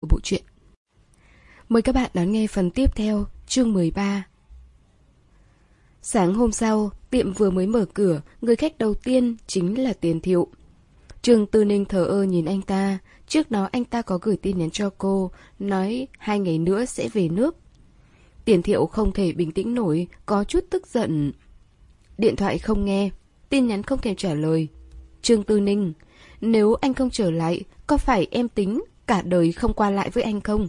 của bộ truyện. Mời các bạn đón nghe phần tiếp theo, chương 13. Sáng hôm sau, tiệm vừa mới mở cửa, người khách đầu tiên chính là Tiền Thiệu. Trương Tư Ninh thờ ơ nhìn anh ta, trước đó anh ta có gửi tin nhắn cho cô, nói hai ngày nữa sẽ về nước. Tiền Thiệu không thể bình tĩnh nổi, có chút tức giận. Điện thoại không nghe, tin nhắn không thèm trả lời. Trương Tư Ninh, nếu anh không trở lại, có phải em tính cả đời không qua lại với anh không?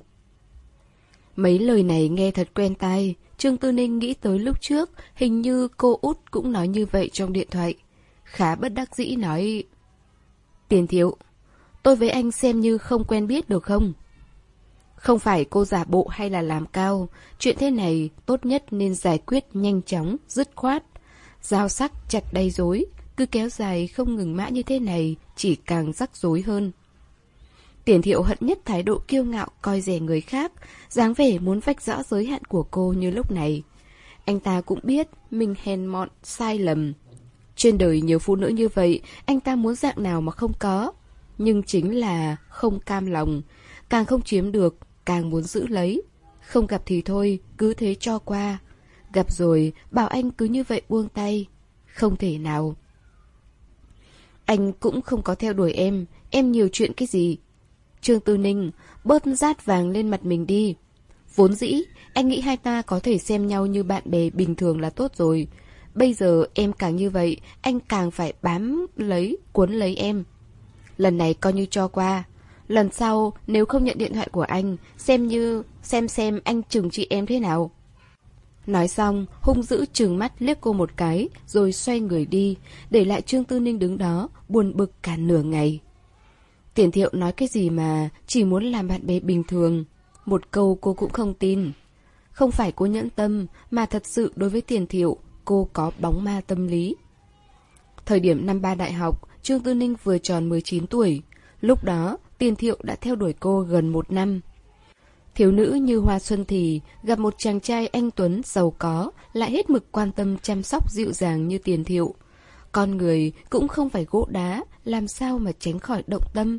Mấy lời này nghe thật quen tai, Trương Tư Ninh nghĩ tới lúc trước, hình như cô út cũng nói như vậy trong điện thoại. Khá bất đắc dĩ nói... Tiền thiếu, tôi với anh xem như không quen biết được không? Không phải cô giả bộ hay là làm cao, chuyện thế này tốt nhất nên giải quyết nhanh chóng, dứt khoát. Giao sắc chặt đầy rối, cứ kéo dài không ngừng mãi như thế này, chỉ càng rắc rối hơn. Tiền thiệu hận nhất thái độ kiêu ngạo coi rẻ người khác, dáng vẻ muốn vạch rõ giới hạn của cô như lúc này. Anh ta cũng biết mình hèn mọn, sai lầm. Trên đời nhiều phụ nữ như vậy, anh ta muốn dạng nào mà không có. Nhưng chính là không cam lòng, càng không chiếm được, càng muốn giữ lấy. Không gặp thì thôi, cứ thế cho qua. Gặp rồi, bảo anh cứ như vậy buông tay. Không thể nào. Anh cũng không có theo đuổi em, em nhiều chuyện cái gì, Trương Tư Ninh, bớt rát vàng lên mặt mình đi. Vốn dĩ, anh nghĩ hai ta có thể xem nhau như bạn bè bình thường là tốt rồi. Bây giờ em càng như vậy, anh càng phải bám lấy, cuốn lấy em. Lần này coi như cho qua. Lần sau, nếu không nhận điện thoại của anh, xem như, xem xem anh chừng trị em thế nào. Nói xong, hung dữ trừng mắt liếc cô một cái, rồi xoay người đi, để lại Trương Tư Ninh đứng đó, buồn bực cả nửa ngày. Tiền thiệu nói cái gì mà chỉ muốn làm bạn bè bình thường. Một câu cô cũng không tin. Không phải cô nhẫn tâm, mà thật sự đối với tiền thiệu, cô có bóng ma tâm lý. Thời điểm năm ba đại học, Trương Tư Ninh vừa tròn 19 tuổi. Lúc đó, tiền thiệu đã theo đuổi cô gần một năm. Thiếu nữ như Hoa Xuân thì gặp một chàng trai anh Tuấn giàu có, lại hết mực quan tâm chăm sóc dịu dàng như tiền thiệu. Con người cũng không phải gỗ đá, làm sao mà tránh khỏi động tâm.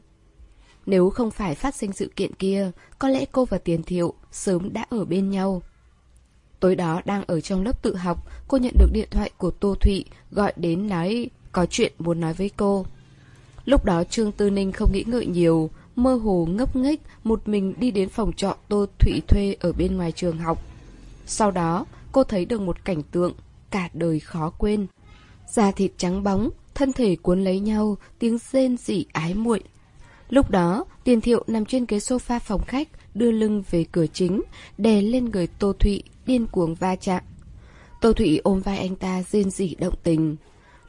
Nếu không phải phát sinh sự kiện kia, có lẽ cô và Tiền Thiệu sớm đã ở bên nhau. Tối đó đang ở trong lớp tự học, cô nhận được điện thoại của Tô Thụy gọi đến nói có chuyện muốn nói với cô. Lúc đó Trương Tư Ninh không nghĩ ngợi nhiều, mơ hồ ngốc nghếch một mình đi đến phòng trọ Tô Thụy thuê ở bên ngoài trường học. Sau đó, cô thấy được một cảnh tượng cả đời khó quên. Da thịt trắng bóng, thân thể cuốn lấy nhau, tiếng rên rỉ ái muội. Lúc đó, tiền thiệu nằm trên ghế sofa phòng khách, đưa lưng về cửa chính, đè lên người Tô Thụy, điên cuồng va chạm. Tô Thụy ôm vai anh ta rên rỉ động tình.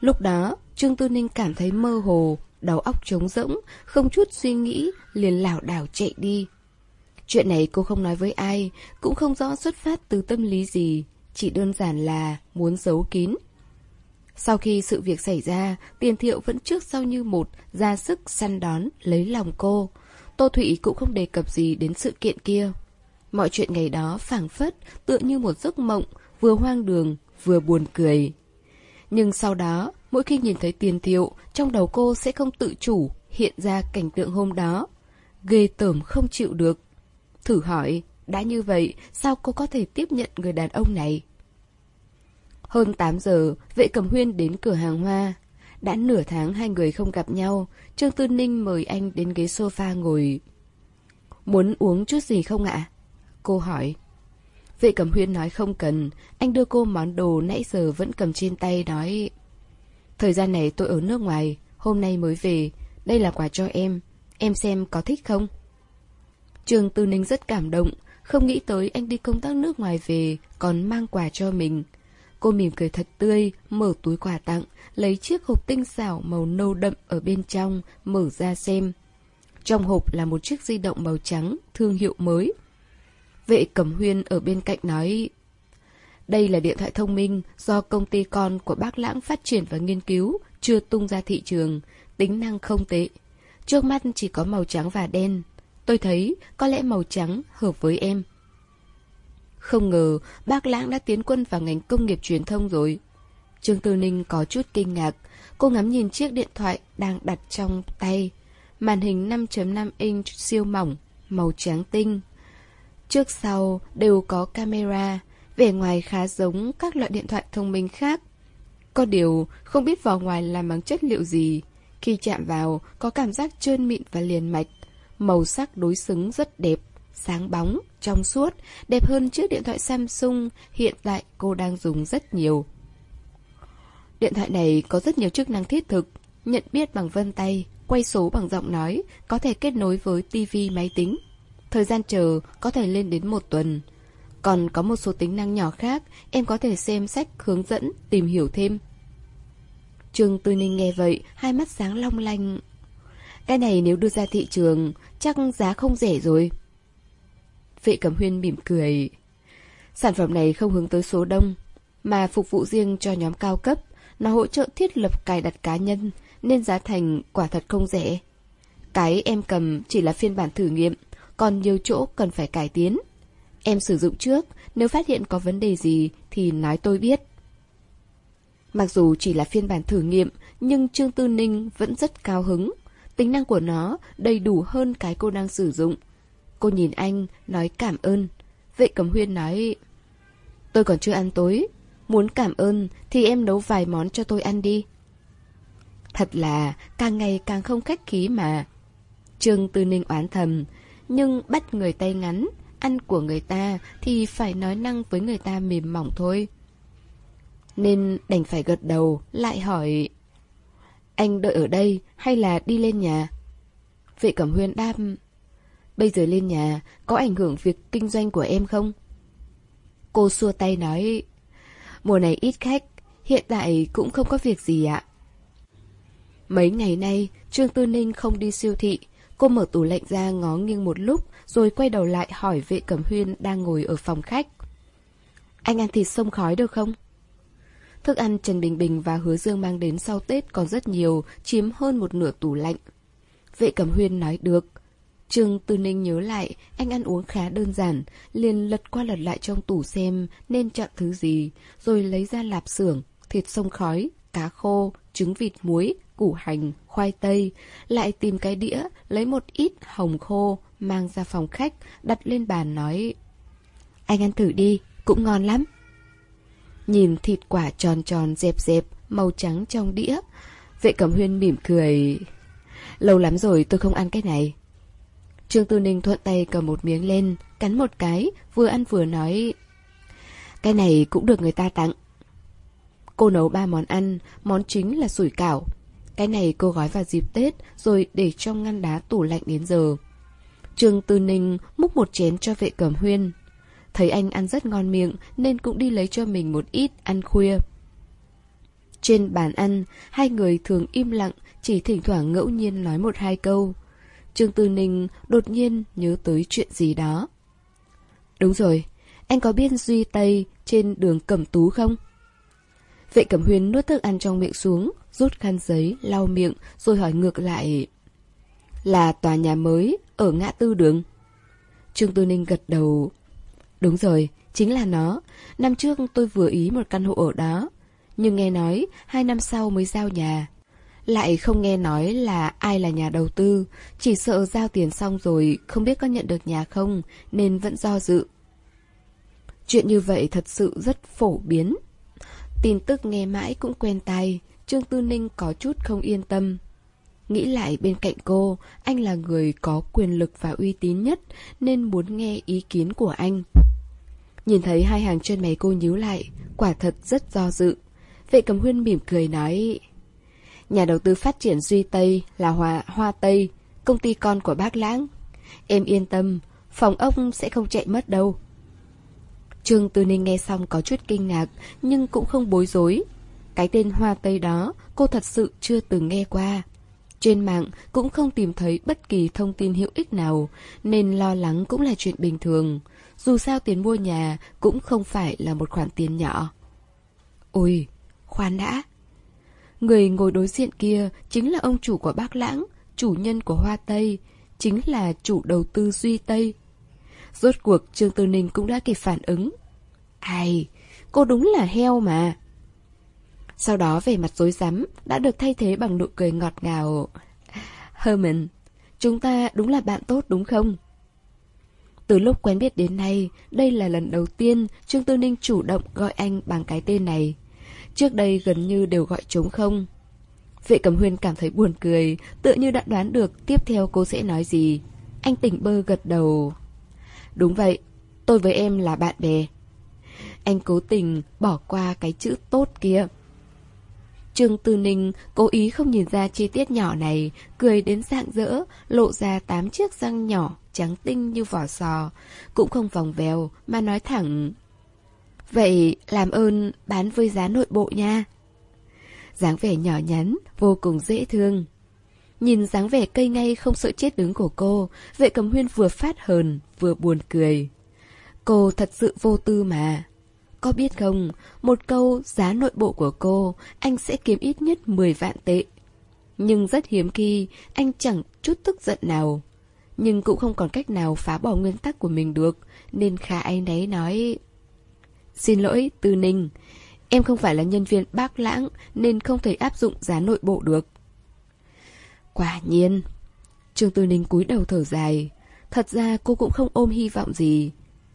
Lúc đó, Trương Tư Ninh cảm thấy mơ hồ, đầu óc trống rỗng, không chút suy nghĩ, liền lảo đảo chạy đi. Chuyện này cô không nói với ai, cũng không rõ xuất phát từ tâm lý gì, chỉ đơn giản là muốn giấu kín. Sau khi sự việc xảy ra, tiền thiệu vẫn trước sau như một, ra sức săn đón, lấy lòng cô. Tô Thụy cũng không đề cập gì đến sự kiện kia. Mọi chuyện ngày đó phảng phất, tựa như một giấc mộng, vừa hoang đường, vừa buồn cười. Nhưng sau đó, mỗi khi nhìn thấy tiền thiệu, trong đầu cô sẽ không tự chủ hiện ra cảnh tượng hôm đó. Ghê tởm không chịu được. Thử hỏi, đã như vậy, sao cô có thể tiếp nhận người đàn ông này? Hơn 8 giờ, vệ cầm huyên đến cửa hàng hoa. Đã nửa tháng hai người không gặp nhau, Trương Tư Ninh mời anh đến ghế sofa ngồi. Muốn uống chút gì không ạ? Cô hỏi. Vệ cầm huyên nói không cần, anh đưa cô món đồ nãy giờ vẫn cầm trên tay nói. Thời gian này tôi ở nước ngoài, hôm nay mới về, đây là quà cho em, em xem có thích không? Trương Tư Ninh rất cảm động, không nghĩ tới anh đi công tác nước ngoài về còn mang quà cho mình. Cô mỉm cười thật tươi, mở túi quà tặng, lấy chiếc hộp tinh xảo màu nâu đậm ở bên trong, mở ra xem. Trong hộp là một chiếc di động màu trắng, thương hiệu mới. Vệ Cẩm Huyên ở bên cạnh nói, đây là điện thoại thông minh do công ty con của bác Lãng phát triển và nghiên cứu, chưa tung ra thị trường, tính năng không tệ. Trước mắt chỉ có màu trắng và đen. Tôi thấy có lẽ màu trắng hợp với em. Không ngờ bác Lãng đã tiến quân vào ngành công nghiệp truyền thông rồi. Trương Tư Ninh có chút kinh ngạc. Cô ngắm nhìn chiếc điện thoại đang đặt trong tay. Màn hình 5.5 inch siêu mỏng, màu trắng tinh. Trước sau đều có camera, vẻ ngoài khá giống các loại điện thoại thông minh khác. Có điều, không biết vỏ ngoài làm bằng chất liệu gì. Khi chạm vào, có cảm giác trơn mịn và liền mạch. Màu sắc đối xứng rất đẹp, sáng bóng, trong suốt, đẹp hơn chiếc điện thoại Samsung hiện tại cô đang dùng rất nhiều. Điện thoại này có rất nhiều chức năng thiết thực, nhận biết bằng vân tay, quay số bằng giọng nói, có thể kết nối với TV máy tính. Thời gian chờ có thể lên đến một tuần. Còn có một số tính năng nhỏ khác, em có thể xem sách hướng dẫn, tìm hiểu thêm. Trương Tư Ninh nghe vậy, hai mắt sáng long lanh. Cái này nếu đưa ra thị trường, chắc giá không rẻ rồi. Vệ Cẩm Huyên mỉm cười. Sản phẩm này không hướng tới số đông, mà phục vụ riêng cho nhóm cao cấp. Nó hỗ trợ thiết lập cài đặt cá nhân, nên giá thành quả thật không rẻ. Cái em cầm chỉ là phiên bản thử nghiệm, còn nhiều chỗ cần phải cải tiến. Em sử dụng trước, nếu phát hiện có vấn đề gì thì nói tôi biết. Mặc dù chỉ là phiên bản thử nghiệm, nhưng Trương Tư Ninh vẫn rất cao hứng. Tính năng của nó đầy đủ hơn cái cô đang sử dụng. Cô nhìn anh, nói cảm ơn. Vệ Cẩm Huyên nói, tôi còn chưa ăn tối. Muốn cảm ơn thì em nấu vài món cho tôi ăn đi. Thật là càng ngày càng không khách khí mà. Trương Tư Ninh oán thầm, nhưng bắt người tay ngắn, ăn của người ta thì phải nói năng với người ta mềm mỏng thôi. Nên đành phải gật đầu, lại hỏi Anh đợi ở đây hay là đi lên nhà? Vệ Cẩm Huyên đáp Bây giờ lên nhà có ảnh hưởng việc kinh doanh của em không? Cô xua tay nói Mùa này ít khách, hiện tại cũng không có việc gì ạ. Mấy ngày nay, Trương Tư Ninh không đi siêu thị. Cô mở tủ lạnh ra ngó nghiêng một lúc, rồi quay đầu lại hỏi vệ cẩm huyên đang ngồi ở phòng khách. Anh ăn thịt sông khói được không? Thức ăn Trần Bình Bình và Hứa Dương mang đến sau Tết còn rất nhiều, chiếm hơn một nửa tủ lạnh. Vệ cẩm huyên nói được. Trương Tư Ninh nhớ lại, anh ăn uống khá đơn giản, liền lật qua lật lại trong tủ xem nên chọn thứ gì, rồi lấy ra lạp xưởng, thịt sông khói, cá khô, trứng vịt muối, củ hành, khoai tây, lại tìm cái đĩa, lấy một ít hồng khô, mang ra phòng khách, đặt lên bàn nói Anh ăn thử đi, cũng ngon lắm. Nhìn thịt quả tròn tròn dẹp dẹp, màu trắng trong đĩa, vệ cẩm huyên mỉm cười. Lâu lắm rồi tôi không ăn cái này. Trương Tư Ninh thuận tay cầm một miếng lên, cắn một cái, vừa ăn vừa nói Cái này cũng được người ta tặng. Cô nấu ba món ăn, món chính là sủi cảo. Cái này cô gói vào dịp Tết rồi để trong ngăn đá tủ lạnh đến giờ. Trương Tư Ninh múc một chén cho vệ cẩm huyên. Thấy anh ăn rất ngon miệng nên cũng đi lấy cho mình một ít ăn khuya. Trên bàn ăn, hai người thường im lặng, chỉ thỉnh thoảng ngẫu nhiên nói một hai câu. Trương Tư Ninh đột nhiên nhớ tới chuyện gì đó. Đúng rồi, anh có biết Duy Tây trên đường Cẩm Tú không? Vệ Cẩm Huyên nuốt thức ăn trong miệng xuống, rút khăn giấy, lau miệng, rồi hỏi ngược lại. Là tòa nhà mới, ở ngã tư đường. Trương Tư Ninh gật đầu. Đúng rồi, chính là nó. Năm trước tôi vừa ý một căn hộ ở đó. Nhưng nghe nói, hai năm sau mới giao nhà. Lại không nghe nói là ai là nhà đầu tư, chỉ sợ giao tiền xong rồi không biết có nhận được nhà không, nên vẫn do dự. Chuyện như vậy thật sự rất phổ biến. Tin tức nghe mãi cũng quen tai, Trương Tư Ninh có chút không yên tâm. Nghĩ lại bên cạnh cô, anh là người có quyền lực và uy tín nhất, nên muốn nghe ý kiến của anh. Nhìn thấy hai hàng chân mày cô nhíu lại, quả thật rất do dự. Vệ cầm huyên mỉm cười nói... Nhà đầu tư phát triển Duy Tây là Hoa, Hoa Tây, công ty con của bác Lãng. Em yên tâm, phòng ông sẽ không chạy mất đâu. Trương Tư Ninh nghe xong có chút kinh ngạc, nhưng cũng không bối rối. Cái tên Hoa Tây đó, cô thật sự chưa từng nghe qua. Trên mạng cũng không tìm thấy bất kỳ thông tin hữu ích nào, nên lo lắng cũng là chuyện bình thường. Dù sao tiền mua nhà cũng không phải là một khoản tiền nhỏ. Ôi, khoan đã. Người ngồi đối diện kia chính là ông chủ của bác Lãng, chủ nhân của Hoa Tây, chính là chủ đầu tư Duy Tây. Rốt cuộc Trương Tư Ninh cũng đã kịp phản ứng. Ai, cô đúng là heo mà. Sau đó về mặt dối rắm đã được thay thế bằng nụ cười ngọt ngào. Herman, chúng ta đúng là bạn tốt đúng không? Từ lúc quen biết đến nay, đây là lần đầu tiên Trương Tư Ninh chủ động gọi anh bằng cái tên này. Trước đây gần như đều gọi trống không. Vệ cầm huyên cảm thấy buồn cười, tự như đã đoán được tiếp theo cô sẽ nói gì. Anh tỉnh bơ gật đầu. Đúng vậy, tôi với em là bạn bè. Anh cố tình bỏ qua cái chữ tốt kia. Trương Tư Ninh cố ý không nhìn ra chi tiết nhỏ này, cười đến rạng rỡ, lộ ra tám chiếc răng nhỏ, trắng tinh như vỏ sò, cũng không vòng vèo mà nói thẳng. Vậy làm ơn bán với giá nội bộ nha. dáng vẻ nhỏ nhắn, vô cùng dễ thương. Nhìn dáng vẻ cây ngay không sợ chết đứng của cô, vệ cầm huyên vừa phát hờn, vừa buồn cười. Cô thật sự vô tư mà. Có biết không, một câu giá nội bộ của cô, anh sẽ kiếm ít nhất 10 vạn tệ. Nhưng rất hiếm khi, anh chẳng chút tức giận nào. Nhưng cũng không còn cách nào phá bỏ nguyên tắc của mình được, nên khả anh đấy nói... Xin lỗi, Tư Ninh, em không phải là nhân viên bác lãng nên không thể áp dụng giá nội bộ được. Quả nhiên. Trương Tư Ninh cúi đầu thở dài. Thật ra cô cũng không ôm hy vọng gì.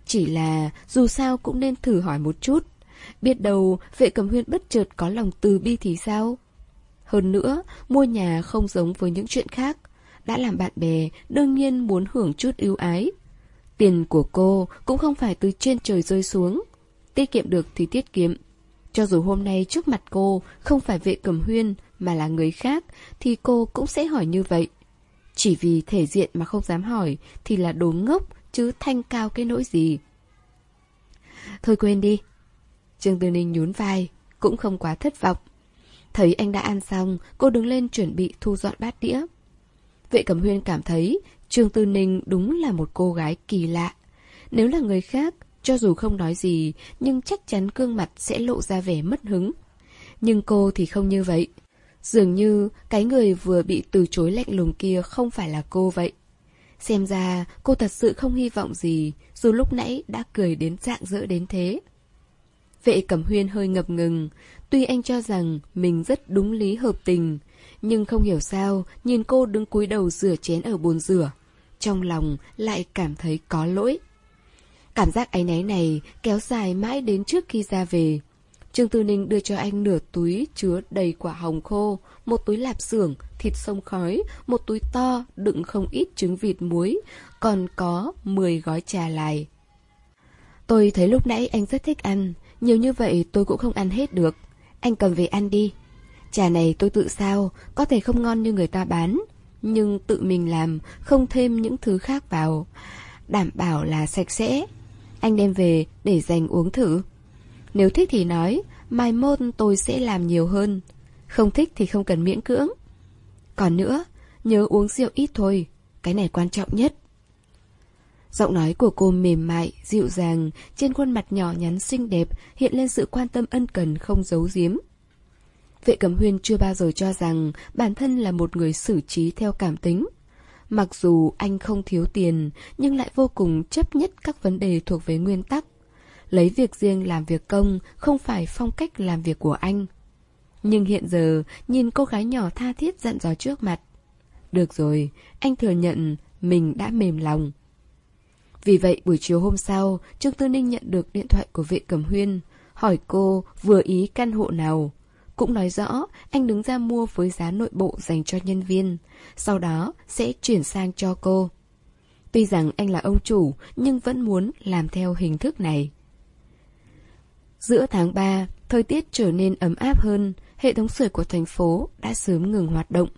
Chỉ là dù sao cũng nên thử hỏi một chút. Biết đâu vệ cầm huyên bất chợt có lòng từ bi thì sao? Hơn nữa, mua nhà không giống với những chuyện khác. Đã làm bạn bè, đương nhiên muốn hưởng chút ưu ái. Tiền của cô cũng không phải từ trên trời rơi xuống. Tiết kiệm được thì tiết kiệm. Cho dù hôm nay trước mặt cô không phải vệ cầm huyên mà là người khác thì cô cũng sẽ hỏi như vậy. Chỉ vì thể diện mà không dám hỏi thì là đồ ngốc chứ thanh cao cái nỗi gì. Thôi quên đi. Trương Tư Ninh nhún vai, cũng không quá thất vọng. Thấy anh đã ăn xong, cô đứng lên chuẩn bị thu dọn bát đĩa. Vệ Cẩm Huyên cảm thấy Trương Tư Ninh đúng là một cô gái kỳ lạ. Nếu là người khác, cho dù không nói gì, nhưng chắc chắn gương mặt sẽ lộ ra vẻ mất hứng. Nhưng cô thì không như vậy. Dường như cái người vừa bị từ chối lạnh lùng kia không phải là cô vậy. Xem ra cô thật sự không hy vọng gì, dù lúc nãy đã cười đến dạng dỡ đến thế. Vệ Cẩm Huyên hơi ngập ngừng, tuy anh cho rằng mình rất đúng lý hợp tình, nhưng không hiểu sao nhìn cô đứng cúi đầu rửa chén ở bồn rửa. Trong lòng lại cảm thấy có lỗi. Cảm giác áy náy này kéo dài mãi đến trước khi ra về. Trương Tư Ninh đưa cho anh nửa túi chứa đầy quả hồng khô, một túi lạp xưởng, thịt sông khói, một túi to đựng không ít trứng vịt muối, còn có 10 gói trà lại. Tôi thấy lúc nãy anh rất thích ăn, nhiều như vậy tôi cũng không ăn hết được. Anh cầm về ăn đi. Trà này tôi tự sao, có thể không ngon như người ta bán, nhưng tự mình làm, không thêm những thứ khác vào. Đảm bảo là sạch sẽ. Anh đem về để dành uống thử. Nếu thích thì nói, mai mốt tôi sẽ làm nhiều hơn. Không thích thì không cần miễn cưỡng. Còn nữa, nhớ uống rượu ít thôi, cái này quan trọng nhất. Giọng nói của cô mềm mại, dịu dàng, trên khuôn mặt nhỏ nhắn xinh đẹp hiện lên sự quan tâm ân cần không giấu giếm. Vệ Cẩm Huyên chưa bao giờ cho rằng bản thân là một người xử trí theo cảm tính. Mặc dù anh không thiếu tiền, nhưng lại vô cùng chấp nhất các vấn đề thuộc về nguyên tắc. Lấy việc riêng làm việc công không phải phong cách làm việc của anh. Nhưng hiện giờ, nhìn cô gái nhỏ tha thiết dặn dò trước mặt. Được rồi, anh thừa nhận mình đã mềm lòng. Vì vậy buổi chiều hôm sau, Trương Tư Ninh nhận được điện thoại của vệ cầm huyên, hỏi cô vừa ý căn hộ nào. Cũng nói rõ anh đứng ra mua với giá nội bộ dành cho nhân viên, sau đó sẽ chuyển sang cho cô. Tuy rằng anh là ông chủ nhưng vẫn muốn làm theo hình thức này. Giữa tháng 3, thời tiết trở nên ấm áp hơn, hệ thống sưởi của thành phố đã sớm ngừng hoạt động.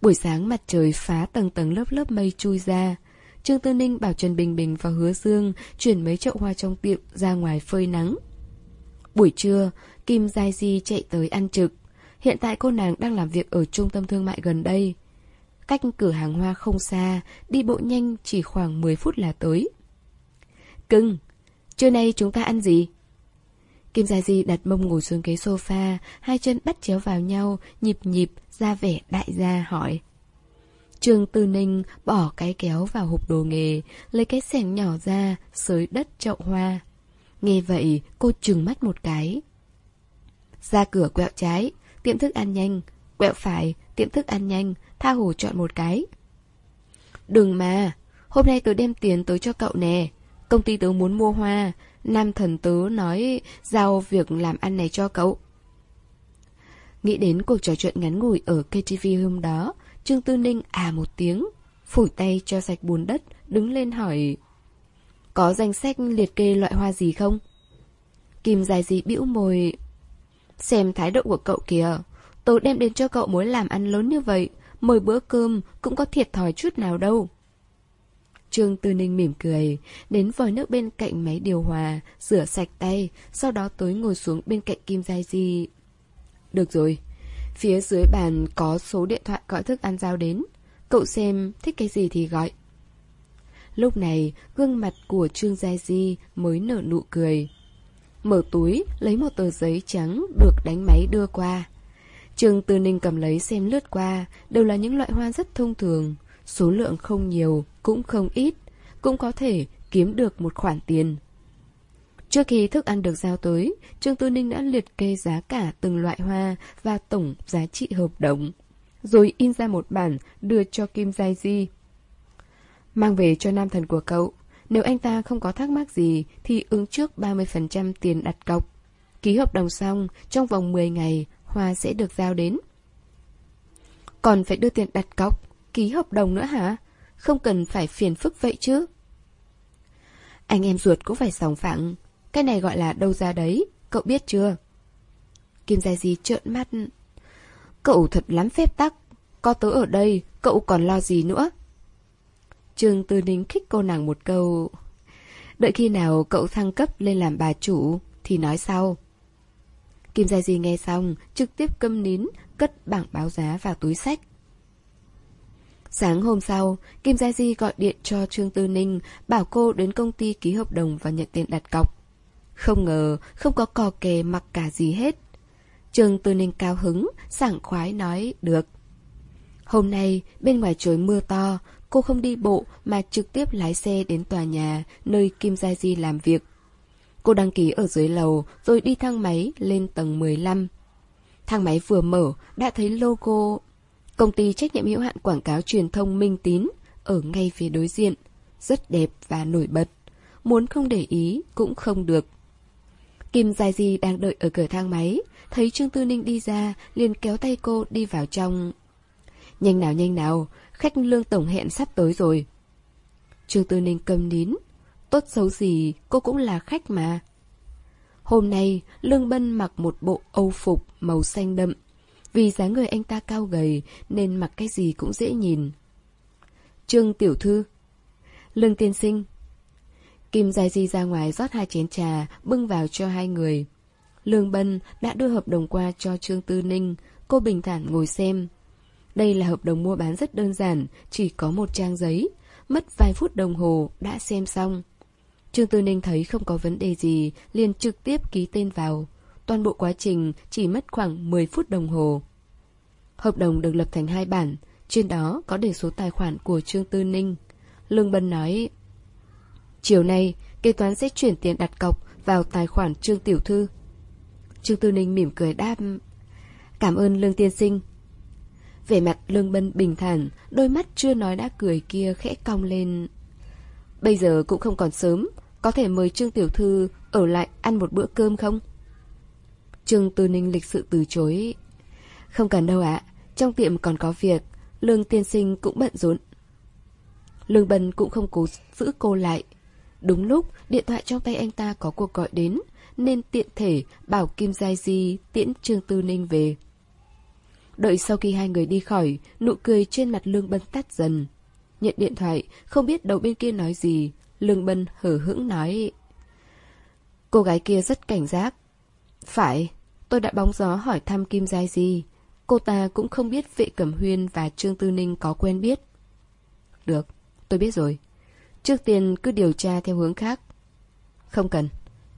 Buổi sáng mặt trời phá tầng tầng lớp lớp mây chui ra. Trương Tư Ninh bảo Trần Bình Bình và Hứa Dương chuyển mấy chậu hoa trong tiệm ra ngoài phơi nắng. Buổi trưa, Kim Giai Di chạy tới ăn trực. Hiện tại cô nàng đang làm việc ở trung tâm thương mại gần đây. Cách cửa hàng hoa không xa, đi bộ nhanh chỉ khoảng 10 phút là tới. Cưng, trưa nay chúng ta ăn gì? Kim Gia Di đặt mông ngồi xuống ghế sofa, hai chân bắt chéo vào nhau, nhịp nhịp, ra vẻ đại gia hỏi. Trương Tư Ninh bỏ cái kéo vào hộp đồ nghề, lấy cái sẻng nhỏ ra, xới đất chậu hoa. Nghe vậy, cô trừng mắt một cái. Ra cửa quẹo trái, tiệm thức ăn nhanh, quẹo phải, tiệm thức ăn nhanh, tha hồ chọn một cái. Đừng mà, Hôm nay tớ đem tiền tới cho cậu nè. Công ty tớ muốn mua hoa. Nam thần tớ nói giao việc làm ăn này cho cậu. Nghĩ đến cuộc trò chuyện ngắn ngủi ở KTV hôm đó, Trương Tư Ninh à một tiếng, phủi tay cho sạch bùn đất, đứng lên hỏi Có danh sách liệt kê loại hoa gì không? Kim dài dị bĩu môi Xem thái độ của cậu kìa Tôi đem đến cho cậu mối làm ăn lớn như vậy Mời bữa cơm cũng có thiệt thòi chút nào đâu Trương Tư Ninh mỉm cười, đến vòi nước bên cạnh máy điều hòa, rửa sạch tay, sau đó tới ngồi xuống bên cạnh Kim Giai Di. Được rồi, phía dưới bàn có số điện thoại gọi thức ăn giao đến, cậu xem thích cái gì thì gọi. Lúc này, gương mặt của Trương Giai Di mới nở nụ cười. Mở túi, lấy một tờ giấy trắng được đánh máy đưa qua. Trương Tư Ninh cầm lấy xem lướt qua, đều là những loại hoa rất thông thường. Số lượng không nhiều, cũng không ít, cũng có thể kiếm được một khoản tiền. Trước khi thức ăn được giao tới, Trương Tư Ninh đã liệt kê giá cả từng loại hoa và tổng giá trị hợp đồng. Rồi in ra một bản đưa cho Kim Giai Di. Mang về cho nam thần của cậu. Nếu anh ta không có thắc mắc gì thì ứng trước 30% tiền đặt cọc. Ký hợp đồng xong, trong vòng 10 ngày, hoa sẽ được giao đến. Còn phải đưa tiền đặt cọc, ký hợp đồng nữa hả? Không cần phải phiền phức vậy chứ. Anh em ruột cũng phải sòng phẳng. Cái này gọi là đâu ra đấy, cậu biết chưa? Kim Gia Di trợn mắt. Cậu thật lắm phép tắc. Có tớ ở đây, cậu còn lo gì nữa? Trương Tư Ninh khích cô nàng một câu. Đợi khi nào cậu thăng cấp lên làm bà chủ, thì nói sau. Kim Gia Di nghe xong, trực tiếp câm nín, cất bảng báo giá vào túi sách. Sáng hôm sau, Kim Gia Di gọi điện cho Trương Tư Ninh, bảo cô đến công ty ký hợp đồng và nhận tiền đặt cọc. Không ngờ, không có cò kè mặc cả gì hết. Trương Tư Ninh cao hứng, sảng khoái nói được. Hôm nay, bên ngoài trời mưa to, cô không đi bộ mà trực tiếp lái xe đến tòa nhà nơi Kim Gia Di làm việc. Cô đăng ký ở dưới lầu rồi đi thang máy lên tầng 15. Thang máy vừa mở đã thấy logo công ty trách nhiệm hữu hạn quảng cáo truyền thông Minh Tín ở ngay phía đối diện. Rất đẹp và nổi bật. Muốn không để ý cũng không được. Kim Gia Di đang đợi ở cửa thang máy, thấy Trương Tư Ninh đi ra, liền kéo tay cô đi vào trong. Nhanh nào nhanh nào, khách lương tổng hẹn sắp tới rồi. Trương Tư Ninh cầm nín, tốt xấu gì cô cũng là khách mà. Hôm nay, Lương Bân mặc một bộ âu phục màu xanh đậm. Vì dáng người anh ta cao gầy nên mặc cái gì cũng dễ nhìn. Trương Tiểu Thư Lương Tiên Sinh Kim Giai Di ra ngoài rót hai chén trà, bưng vào cho hai người. Lương Bân đã đưa hợp đồng qua cho Trương Tư Ninh, cô bình thản ngồi xem. Đây là hợp đồng mua bán rất đơn giản, chỉ có một trang giấy. Mất vài phút đồng hồ, đã xem xong. Trương Tư Ninh thấy không có vấn đề gì, liền trực tiếp ký tên vào. Toàn bộ quá trình chỉ mất khoảng 10 phút đồng hồ. Hợp đồng được lập thành hai bản, trên đó có để số tài khoản của Trương Tư Ninh. Lương Bân nói, Chiều nay, kế toán sẽ chuyển tiền đặt cọc vào tài khoản Trương Tiểu Thư. Trương Tư Ninh mỉm cười đáp, Cảm ơn Lương Tiên Sinh về mặt Lương Bân bình thản, đôi mắt chưa nói đã cười kia khẽ cong lên. Bây giờ cũng không còn sớm, có thể mời Trương Tiểu Thư ở lại ăn một bữa cơm không? Trương Tư Ninh lịch sự từ chối. Không cần đâu ạ, trong tiệm còn có việc, Lương Tiên Sinh cũng bận rộn. Lương Bân cũng không cố giữ cô lại. Đúng lúc, điện thoại trong tay anh ta có cuộc gọi đến, nên tiện thể bảo Kim Giai Di tiễn Trương Tư Ninh về. Đợi sau khi hai người đi khỏi, nụ cười trên mặt Lương Bân tắt dần. Nhận điện thoại, không biết đầu bên kia nói gì, Lương Bân hở hững nói. Cô gái kia rất cảnh giác. Phải, tôi đã bóng gió hỏi thăm Kim Giai gì, Cô ta cũng không biết vệ cẩm huyên và Trương Tư Ninh có quen biết. Được, tôi biết rồi. Trước tiên cứ điều tra theo hướng khác. Không cần,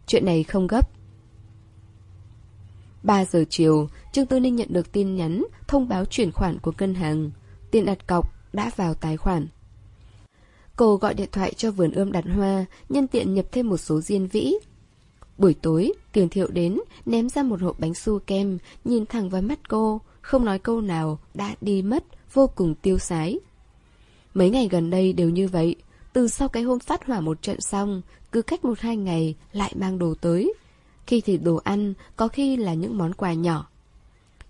chuyện này không gấp. 3 giờ chiều, Trương Tư Ninh nhận được tin nhắn thông báo chuyển khoản của ngân hàng. Tiền đặt cọc đã vào tài khoản. Cô gọi điện thoại cho vườn ươm đặt hoa, nhân tiện nhập thêm một số diên vĩ. Buổi tối, Tiền Thiệu đến, ném ra một hộp bánh su kem, nhìn thẳng vào mắt cô, không nói câu nào, đã đi mất, vô cùng tiêu sái. Mấy ngày gần đây đều như vậy, Từ sau cái hôm phát hỏa một trận xong, cứ cách một hai ngày lại mang đồ tới. Khi thì đồ ăn, có khi là những món quà nhỏ.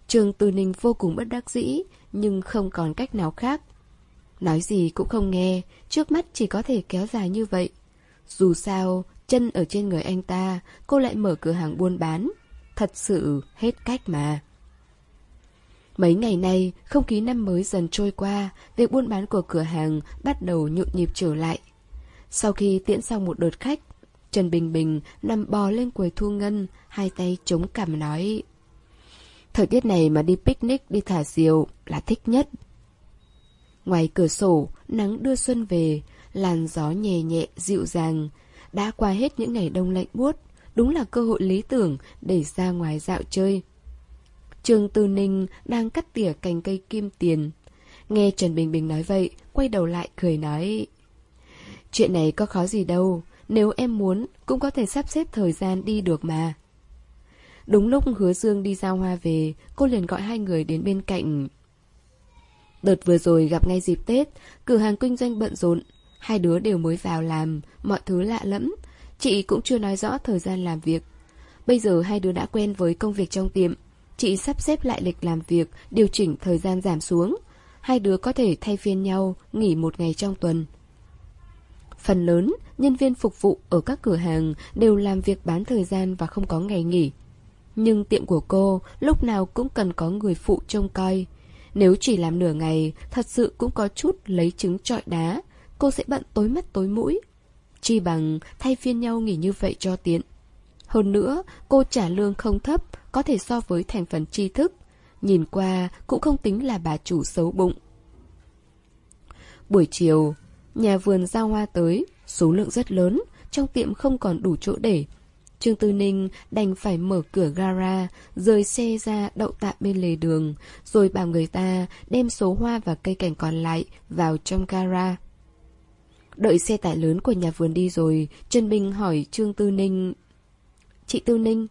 Trường Từ Ninh vô cùng bất đắc dĩ, nhưng không còn cách nào khác. Nói gì cũng không nghe, trước mắt chỉ có thể kéo dài như vậy. Dù sao, chân ở trên người anh ta, cô lại mở cửa hàng buôn bán. Thật sự hết cách mà. Mấy ngày nay, không khí năm mới dần trôi qua, việc buôn bán của cửa hàng bắt đầu nhộn nhịp trở lại. Sau khi tiễn xong một đợt khách, Trần Bình Bình nằm bò lên quầy thu ngân, hai tay chống cằm nói. Thời tiết này mà đi picnic, đi thả diều là thích nhất. Ngoài cửa sổ, nắng đưa xuân về, làn gió nhẹ nhẹ, dịu dàng. Đã qua hết những ngày đông lạnh buốt, đúng là cơ hội lý tưởng để ra ngoài dạo chơi. Trường Tư Ninh đang cắt tỉa cành cây kim tiền. Nghe Trần Bình Bình nói vậy, quay đầu lại cười nói. Chuyện này có khó gì đâu, nếu em muốn cũng có thể sắp xếp thời gian đi được mà. Đúng lúc hứa Dương đi giao hoa về, cô liền gọi hai người đến bên cạnh. Đợt vừa rồi gặp ngay dịp Tết, cửa hàng kinh doanh bận rộn. Hai đứa đều mới vào làm, mọi thứ lạ lẫm. Chị cũng chưa nói rõ thời gian làm việc. Bây giờ hai đứa đã quen với công việc trong tiệm. Chị sắp xếp lại lịch làm việc, điều chỉnh thời gian giảm xuống. Hai đứa có thể thay phiên nhau, nghỉ một ngày trong tuần. Phần lớn, nhân viên phục vụ ở các cửa hàng đều làm việc bán thời gian và không có ngày nghỉ. Nhưng tiệm của cô lúc nào cũng cần có người phụ trông coi. Nếu chỉ làm nửa ngày, thật sự cũng có chút lấy trứng trọi đá, cô sẽ bận tối mắt tối mũi. Chi bằng thay phiên nhau nghỉ như vậy cho tiện. Hơn nữa, cô trả lương không thấp, có thể so với thành phần tri thức. Nhìn qua cũng không tính là bà chủ xấu bụng. Buổi chiều, nhà vườn giao hoa tới, số lượng rất lớn, trong tiệm không còn đủ chỗ để. Trương Tư Ninh đành phải mở cửa gara, rời xe ra đậu tạm bên lề đường, rồi bảo người ta đem số hoa và cây cảnh còn lại vào trong gara. Đợi xe tải lớn của nhà vườn đi rồi, Trần Bình hỏi Trương Tư Ninh. Chị Tư Ninh,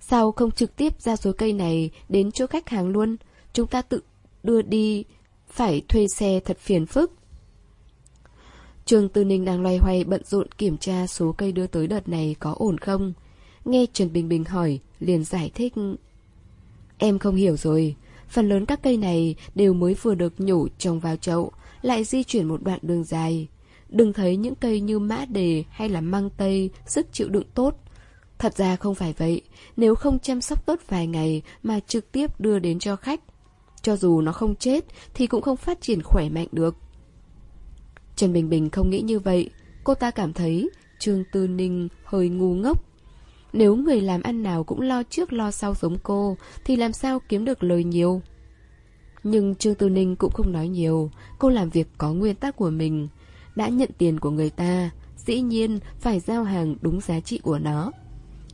sao không trực tiếp ra số cây này đến chỗ khách hàng luôn? Chúng ta tự đưa đi, phải thuê xe thật phiền phức. Trương Tư Ninh đang loay hoay bận rộn kiểm tra số cây đưa tới đợt này có ổn không. Nghe Trần Bình Bình hỏi, liền giải thích. Em không hiểu rồi, phần lớn các cây này đều mới vừa được nhổ trồng vào chậu, lại di chuyển một đoạn đường dài. Đừng thấy những cây như mã đề hay là măng tây sức chịu đựng tốt. Thật ra không phải vậy, nếu không chăm sóc tốt vài ngày mà trực tiếp đưa đến cho khách. Cho dù nó không chết thì cũng không phát triển khỏe mạnh được. Trần Bình Bình không nghĩ như vậy, cô ta cảm thấy Trương Tư Ninh hơi ngu ngốc. Nếu người làm ăn nào cũng lo trước lo sau giống cô, thì làm sao kiếm được lời nhiều? Nhưng Trương Tư Ninh cũng không nói nhiều, cô làm việc có nguyên tắc của mình. Đã nhận tiền của người ta, dĩ nhiên phải giao hàng đúng giá trị của nó.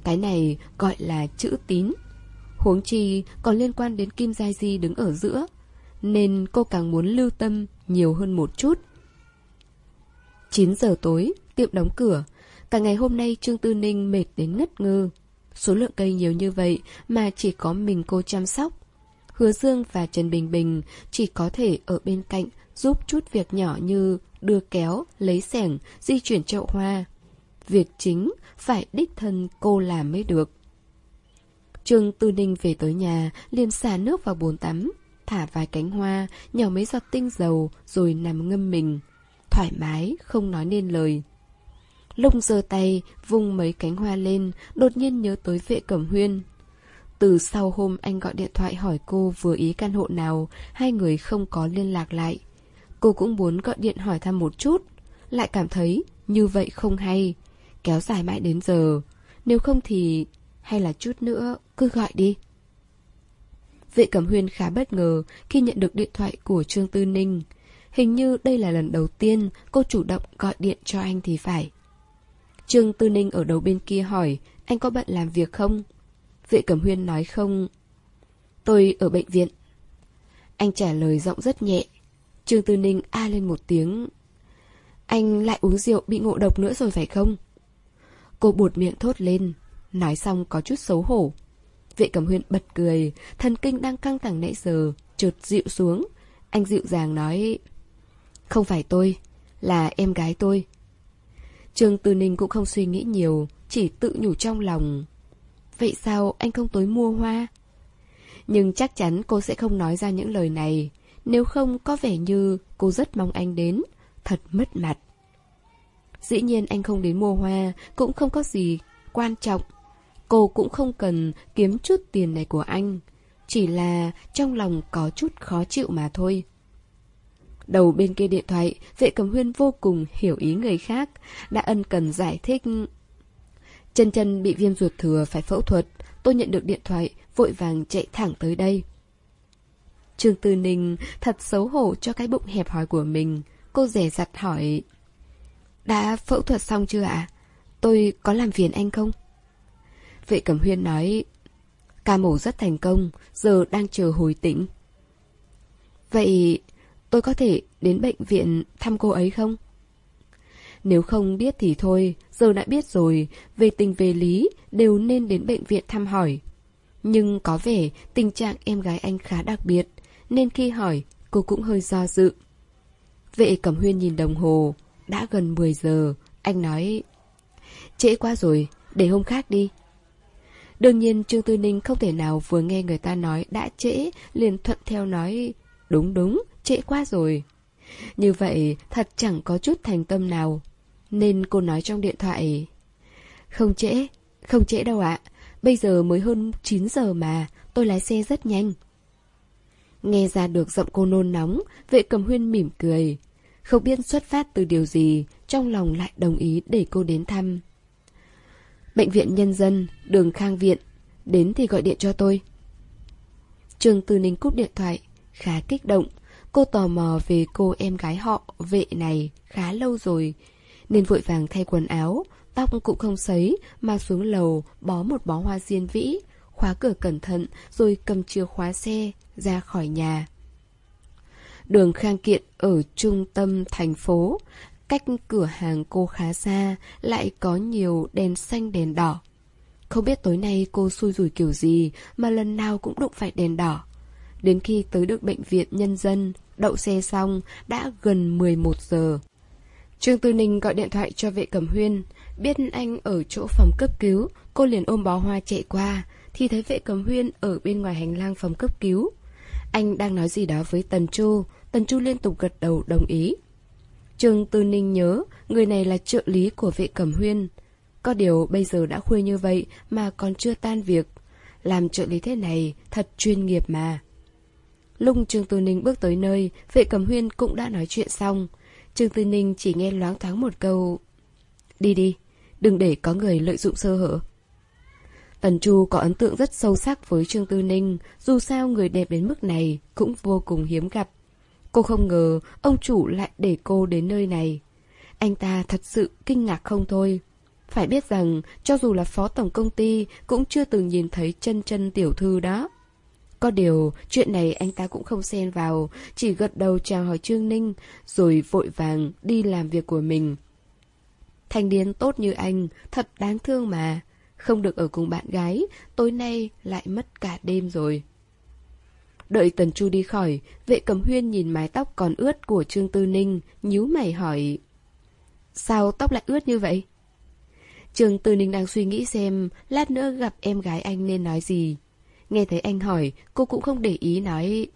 Cái này gọi là chữ tín. Huống chi còn liên quan đến Kim Giai Di đứng ở giữa, nên cô càng muốn lưu tâm nhiều hơn một chút. 9 giờ tối, tiệm đóng cửa. Cả ngày hôm nay Trương Tư Ninh mệt đến ngất ngơ. Số lượng cây nhiều như vậy mà chỉ có mình cô chăm sóc. Hứa Dương và Trần Bình Bình chỉ có thể ở bên cạnh giúp chút việc nhỏ như đưa kéo, lấy sẻng, di chuyển chậu hoa. Việc chính phải đích thân cô làm mới được. Trương Tư Ninh về tới nhà, liền xả nước vào bồn tắm, thả vài cánh hoa, nhỏ mấy giọt tinh dầu rồi nằm ngâm mình thoải mái, không nói nên lời. Lông giơ tay, vung mấy cánh hoa lên, đột nhiên nhớ tới vệ cẩm huyên. Từ sau hôm anh gọi điện thoại hỏi cô vừa ý căn hộ nào, hai người không có liên lạc lại. Cô cũng muốn gọi điện hỏi thăm một chút, lại cảm thấy như vậy không hay. Kéo dài mãi đến giờ, nếu không thì hay là chút nữa cứ gọi đi. Vệ Cẩm Huyên khá bất ngờ khi nhận được điện thoại của Trương Tư Ninh. Hình như đây là lần đầu tiên cô chủ động gọi điện cho anh thì phải. Trương Tư Ninh ở đầu bên kia hỏi, anh có bận làm việc không? Vệ Cẩm Huyên nói không. Tôi ở bệnh viện. Anh trả lời giọng rất nhẹ. Trương Tư Ninh a lên một tiếng. Anh lại uống rượu bị ngộ độc nữa rồi phải không? Cô buột miệng thốt lên, nói xong có chút xấu hổ. Vệ Cẩm Huyên bật cười, thần kinh đang căng thẳng nãy giờ, trượt dịu xuống. Anh dịu dàng nói... Không phải tôi, là em gái tôi. Trương Tư Ninh cũng không suy nghĩ nhiều, chỉ tự nhủ trong lòng. Vậy sao anh không tối mua hoa? Nhưng chắc chắn cô sẽ không nói ra những lời này. Nếu không có vẻ như cô rất mong anh đến. Thật mất mặt. Dĩ nhiên anh không đến mua hoa, cũng không có gì quan trọng. Cô cũng không cần kiếm chút tiền này của anh. Chỉ là trong lòng có chút khó chịu mà thôi. Đầu bên kia điện thoại, vệ cầm huyên vô cùng hiểu ý người khác, đã ân cần giải thích. Chân chân bị viêm ruột thừa phải phẫu thuật, tôi nhận được điện thoại, vội vàng chạy thẳng tới đây. Trương Tư Ninh thật xấu hổ cho cái bụng hẹp hòi của mình. Cô rẻ rặt hỏi. Đã phẫu thuật xong chưa ạ? Tôi có làm phiền anh không? Vệ Cẩm Huyên nói. Ca mổ rất thành công, giờ đang chờ hồi tỉnh. Vậy tôi có thể đến bệnh viện thăm cô ấy không? Nếu không biết thì thôi, giờ đã biết rồi, về tình về lý đều nên đến bệnh viện thăm hỏi. Nhưng có vẻ tình trạng em gái anh khá đặc biệt, nên khi hỏi, cô cũng hơi do dự. Vệ Cẩm Huyên nhìn đồng hồ, đã gần 10 giờ, anh nói Trễ quá rồi, để hôm khác đi. Đương nhiên Trương Tư Ninh không thể nào vừa nghe người ta nói đã trễ, liền thuận theo nói Đúng đúng, trễ quá rồi. Như vậy thật chẳng có chút thành tâm nào. Nên cô nói trong điện thoại Không trễ, không trễ đâu ạ. Bây giờ mới hơn 9 giờ mà, tôi lái xe rất nhanh. Nghe ra được giọng cô nôn nóng, vệ cầm huyên mỉm cười. Không biết xuất phát từ điều gì, trong lòng lại đồng ý để cô đến thăm. Bệnh viện Nhân dân, đường Khang Viện, đến thì gọi điện cho tôi. Trường Từ Ninh cúp điện thoại, khá kích động. Cô tò mò về cô em gái họ, vệ này, khá lâu rồi. Nên vội vàng thay quần áo, tóc cũng không sấy, mà xuống lầu bó một bó hoa diên vĩ, khóa cửa cẩn thận rồi cầm chìa khóa xe, ra khỏi nhà. Đường Khang Kiện ở trung tâm thành phố, cách cửa hàng cô khá xa, lại có nhiều đèn xanh đèn đỏ. Không biết tối nay cô xui rủi kiểu gì mà lần nào cũng đụng phải đèn đỏ. Đến khi tới được bệnh viện nhân dân, đậu xe xong, đã gần 11 giờ. Trương Tư Ninh gọi điện thoại cho vệ cẩm huyên. Biết anh ở chỗ phòng cấp cứu, cô liền ôm bó hoa chạy qua, thì thấy vệ cẩm huyên ở bên ngoài hành lang phòng cấp cứu. Anh đang nói gì đó với Tần Chu, Tần Chu liên tục gật đầu đồng ý. Trương Tư Ninh nhớ, người này là trợ lý của vệ cẩm huyên. Có điều bây giờ đã khuya như vậy mà còn chưa tan việc. Làm trợ lý thế này thật chuyên nghiệp mà. Lúc Trương Tư Ninh bước tới nơi, vệ cầm huyên cũng đã nói chuyện xong. Trương Tư Ninh chỉ nghe loáng thoáng một câu. Đi đi, đừng để có người lợi dụng sơ hở. Tần Chu có ấn tượng rất sâu sắc với Trương Tư Ninh, dù sao người đẹp đến mức này cũng vô cùng hiếm gặp. Cô không ngờ ông chủ lại để cô đến nơi này. Anh ta thật sự kinh ngạc không thôi. Phải biết rằng, cho dù là phó tổng công ty cũng chưa từng nhìn thấy chân chân tiểu thư đó. Có điều, chuyện này anh ta cũng không xen vào, chỉ gật đầu chào hỏi Trương Ninh, rồi vội vàng đi làm việc của mình. Thanh niên tốt như anh, thật đáng thương mà. Không được ở cùng bạn gái, tối nay lại mất cả đêm rồi. Đợi Tần Chu đi khỏi, vệ cầm huyên nhìn mái tóc còn ướt của Trương Tư Ninh, nhíu mày hỏi. Sao tóc lại ướt như vậy? Trương Tư Ninh đang suy nghĩ xem lát nữa gặp em gái anh nên nói gì. Nghe thấy anh hỏi, cô cũng không để ý nói.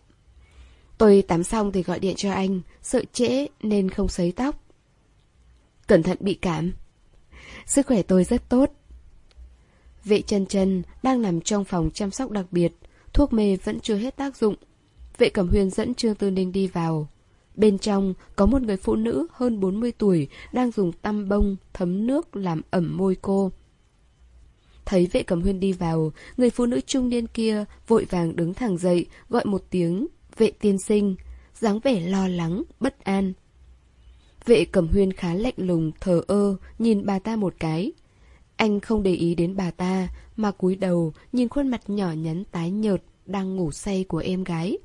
Tôi tắm xong thì gọi điện cho anh, sợ trễ nên không sấy tóc. Cẩn thận bị cảm. Sức khỏe tôi rất tốt. Vệ chân chân đang nằm trong phòng chăm sóc đặc biệt, thuốc mê vẫn chưa hết tác dụng. Vệ Cẩm Huyền dẫn Trương Tư Ninh đi vào. Bên trong có một người phụ nữ hơn 40 tuổi đang dùng tăm bông thấm nước làm ẩm môi cô. Thấy vệ cầm Huyên đi vào, người phụ nữ trung niên kia vội vàng đứng thẳng dậy, gọi một tiếng, vệ tiên sinh, dáng vẻ lo lắng, bất an. Vệ cầm Huyên khá lạnh lùng, thờ ơ, nhìn bà ta một cái, anh không để ý đến bà ta, mà cúi đầu nhìn khuôn mặt nhỏ nhắn tái nhợt đang ngủ say của em gái.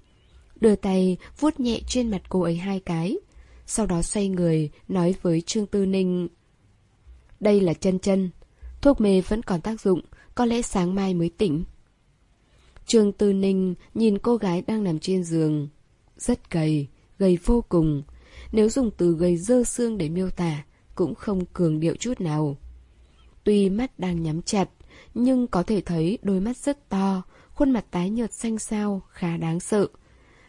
Đưa tay vuốt nhẹ trên mặt cô ấy hai cái. Sau đó xoay người, nói với Trương Tư Ninh. Đây là chân chân. Thuốc mê vẫn còn tác dụng, có lẽ sáng mai mới tỉnh. Trương Tư Ninh nhìn cô gái đang nằm trên giường. Rất gầy, gầy vô cùng. Nếu dùng từ gầy dơ xương để miêu tả, cũng không cường điệu chút nào. Tuy mắt đang nhắm chặt, nhưng có thể thấy đôi mắt rất to, khuôn mặt tái nhợt xanh xao, khá đáng sợ.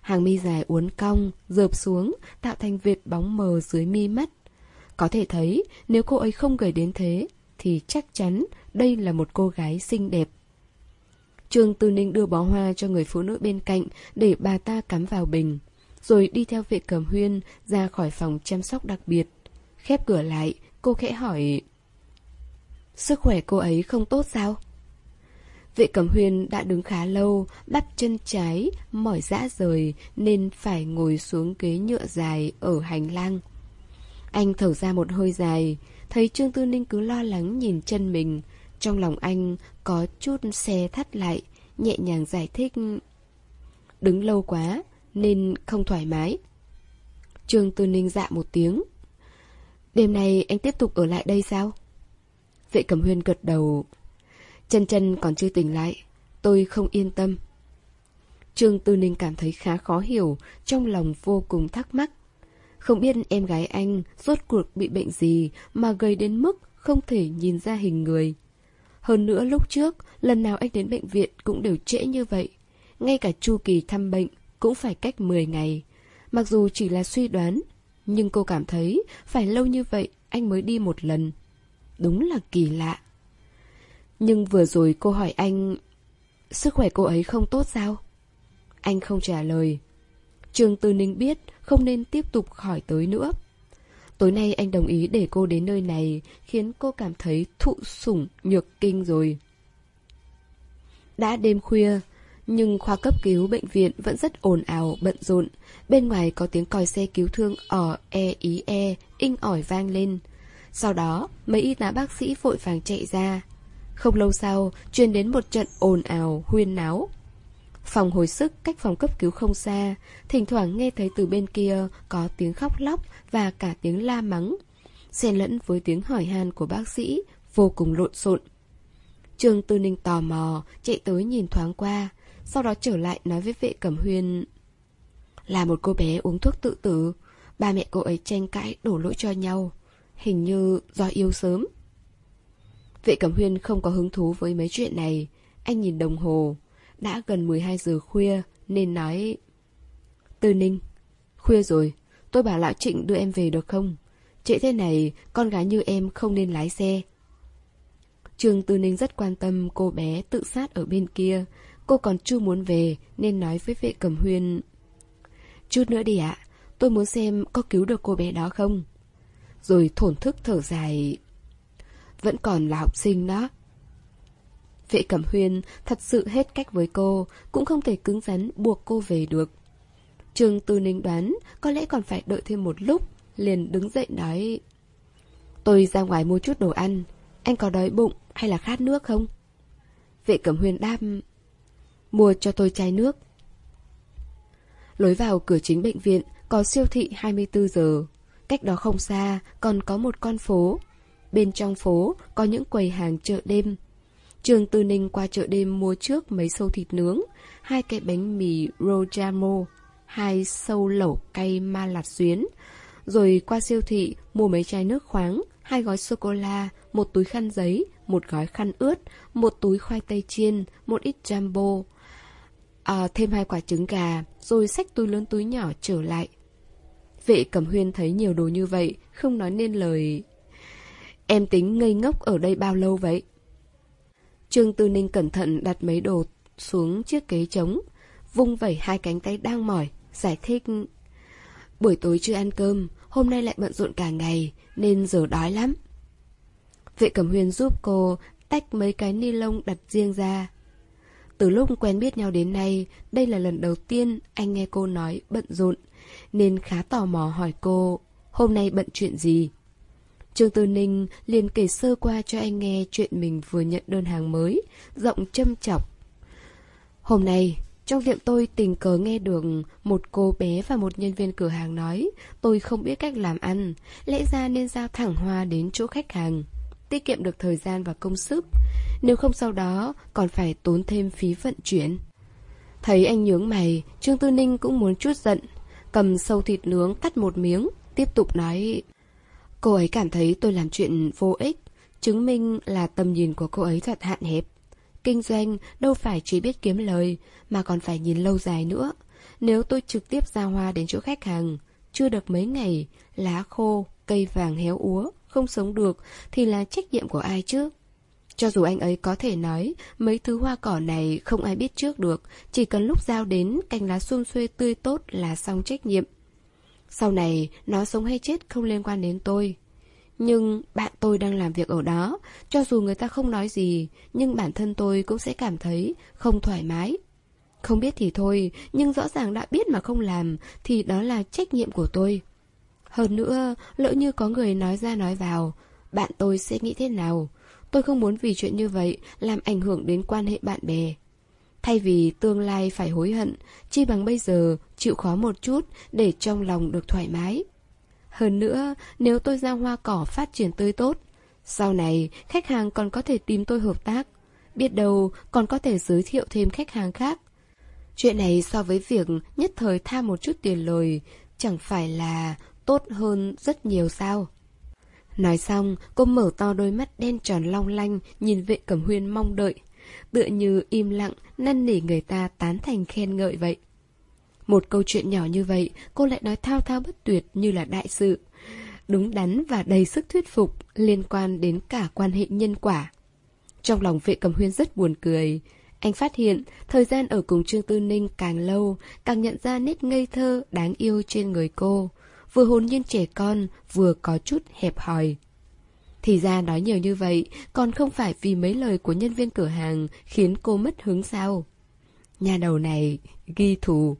Hàng mi dài uốn cong, dợp xuống, tạo thành vệt bóng mờ dưới mi mắt. Có thể thấy, nếu cô ấy không gầy đến thế, thì chắc chắn đây là một cô gái xinh đẹp. Trương Tư Ninh đưa bó hoa cho người phụ nữ bên cạnh để bà ta cắm vào bình, rồi đi theo vệ cầm huyên ra khỏi phòng chăm sóc đặc biệt. Khép cửa lại, cô khẽ hỏi Sức khỏe cô ấy không tốt sao? Vệ cầm huyên đã đứng khá lâu, đắp chân trái, mỏi dã rời nên phải ngồi xuống ghế nhựa dài ở hành lang. Anh thở ra một hơi dài, thấy Trương Tư Ninh cứ lo lắng nhìn chân mình. Trong lòng anh có chút xe thắt lại, nhẹ nhàng giải thích. Đứng lâu quá, nên không thoải mái. Trương Tư Ninh dạ một tiếng. Đêm nay anh tiếp tục ở lại đây sao? Vệ Cẩm Huyên gật đầu. Chân chân còn chưa tỉnh lại, tôi không yên tâm. Trương Tư Ninh cảm thấy khá khó hiểu, trong lòng vô cùng thắc mắc. Không biết em gái anh rốt cuộc bị bệnh gì mà gầy đến mức không thể nhìn ra hình người. Hơn nữa lúc trước, lần nào anh đến bệnh viện cũng đều trễ như vậy. Ngay cả chu kỳ thăm bệnh cũng phải cách 10 ngày. Mặc dù chỉ là suy đoán, nhưng cô cảm thấy phải lâu như vậy anh mới đi một lần. Đúng là kỳ lạ. Nhưng vừa rồi cô hỏi anh Sức khỏe cô ấy không tốt sao? Anh không trả lời Trường Tư Ninh biết không nên tiếp tục hỏi tới nữa. Tối nay anh đồng ý để cô đến nơi này Khiến cô cảm thấy thụ sủng nhược kinh rồi. Đã đêm khuya Nhưng khoa cấp cứu bệnh viện vẫn rất ồn ào, bận rộn. Bên ngoài có tiếng còi xe cứu thương ở e ý e, inh ỏi vang lên. Sau đó, mấy y tá bác sĩ vội vàng chạy ra. Không lâu sau, truyền đến một trận ồn ào, huyên náo. Phòng hồi sức cách phòng cấp cứu không xa, thỉnh thoảng nghe thấy từ bên kia có tiếng khóc lóc và cả tiếng la mắng. Xen lẫn với tiếng hỏi han của bác sĩ, vô cùng lộn xộn. Trương Tư Ninh tò mò, chạy tới nhìn thoáng qua, sau đó trở lại nói với vệ cẩm huyên. Là một cô bé uống thuốc tự tử, ba mẹ cô ấy tranh cãi đổ lỗi cho nhau, hình như do yêu sớm. Vệ Cẩm Huyên không có hứng thú với mấy chuyện này. Anh nhìn đồng hồ. Đã gần 12 giờ khuya nên nói... Tư Ninh, khuya rồi. Tôi bảo Lão Trịnh đưa em về được không? Trễ thế này, con gái như em không nên lái xe. Trường Tư Ninh rất quan tâm cô bé tự sát ở bên kia. Cô còn chưa muốn về nên nói với vệ cầm Huyên... Chút nữa đi ạ, tôi muốn xem có cứu được cô bé đó không. Rồi thổn thức thở dài vẫn còn là học sinh đó. Vệ Cẩm Huyên thật sự hết cách với cô, cũng không thể cứng rắn buộc cô về được. Trường Tư Ninh đoán có lẽ còn phải đợi thêm một lúc, liền đứng dậy nói Tôi ra ngoài mua chút đồ ăn, anh có đói bụng hay là khát nước không? Vệ Cẩm Huyên đáp Mua cho tôi chai nước. Lối vào cửa chính bệnh viện có siêu thị 24 giờ. Cách đó không xa còn có một con phố Bên trong phố có những quầy hàng chợ đêm. Trường Tư Ninh qua chợ đêm mua trước mấy sâu thịt nướng, hai cái bánh mì Rojamo, hai sâu lẩu cay ma lạt xuyến. Rồi qua siêu thị mua mấy chai nước khoáng, hai gói sô-cô-la, một túi khăn giấy, một gói khăn ướt, một túi khoai tây chiên, một ít jumbo. À, thêm hai quả trứng gà, rồi xách túi lớn túi nhỏ trở lại. Vệ Cẩm Huyên thấy nhiều đồ như vậy, không nói nên lời. Em tính ngây ngốc ở đây bao lâu vậy? Trương Tư Ninh cẩn thận đặt mấy đồ xuống chiếc ghế trống, vung vẩy hai cánh tay đang mỏi, giải thích. Buổi tối chưa ăn cơm, hôm nay lại bận rộn cả ngày, nên giờ đói lắm. Vệ Cẩm Huyền giúp cô tách mấy cái ni lông đặt riêng ra. Từ lúc quen biết nhau đến nay, đây là lần đầu tiên anh nghe cô nói bận rộn, nên khá tò mò hỏi cô, hôm nay bận chuyện gì? Trương Tư Ninh liền kể sơ qua cho anh nghe chuyện mình vừa nhận đơn hàng mới, giọng châm chọc. Hôm nay, trong tiệm tôi tình cờ nghe được một cô bé và một nhân viên cửa hàng nói tôi không biết cách làm ăn, lẽ ra nên giao thẳng hoa đến chỗ khách hàng, tiết kiệm được thời gian và công sức, nếu không sau đó còn phải tốn thêm phí vận chuyển. Thấy anh nhướng mày, Trương Tư Ninh cũng muốn chút giận, cầm sâu thịt nướng cắt một miếng, tiếp tục nói Cô ấy cảm thấy tôi làm chuyện vô ích, chứng minh là tầm nhìn của cô ấy thật hạn hẹp. Kinh doanh đâu phải chỉ biết kiếm lời, mà còn phải nhìn lâu dài nữa. Nếu tôi trực tiếp ra hoa đến chỗ khách hàng, chưa được mấy ngày, lá khô, cây vàng héo úa, không sống được, thì là trách nhiệm của ai chứ? Cho dù anh ấy có thể nói mấy thứ hoa cỏ này không ai biết trước được, chỉ cần lúc giao đến cành lá xum xuê tươi tốt là xong trách nhiệm. Sau này, nó sống hay chết không liên quan đến tôi. Nhưng bạn tôi đang làm việc ở đó, cho dù người ta không nói gì, nhưng bản thân tôi cũng sẽ cảm thấy không thoải mái. Không biết thì thôi, nhưng rõ ràng đã biết mà không làm, thì đó là trách nhiệm của tôi. Hơn nữa, lỡ như có người nói ra nói vào, bạn tôi sẽ nghĩ thế nào? Tôi không muốn vì chuyện như vậy làm ảnh hưởng đến quan hệ bạn bè. Thay vì tương lai phải hối hận, chi bằng bây giờ chịu khó một chút để trong lòng được thoải mái. Hơn nữa, nếu tôi ra hoa cỏ phát triển tươi tốt, sau này khách hàng còn có thể tìm tôi hợp tác. Biết đâu còn có thể giới thiệu thêm khách hàng khác. Chuyện này so với việc nhất thời tha một chút tiền lời, chẳng phải là tốt hơn rất nhiều sao? Nói xong, cô mở to đôi mắt đen tròn long lanh, nhìn vệ cẩm huyên mong đợi. Tựa như im lặng, năn nỉ người ta tán thành khen ngợi vậy. Một câu chuyện nhỏ như vậy, cô lại nói thao thao bất tuyệt như là đại sự. Đúng đắn và đầy sức thuyết phục, liên quan đến cả quan hệ nhân quả. Trong lòng vệ cầm huyên rất buồn cười. Anh phát hiện, thời gian ở cùng Trương Tư Ninh càng lâu, càng nhận ra nét ngây thơ, đáng yêu trên người cô vừa hồn nhiên trẻ con, vừa có chút hẹp hòi. Thì ra nói nhiều như vậy, còn không phải vì mấy lời của nhân viên cửa hàng khiến cô mất hứng sao? Nhà đầu này, ghi thù.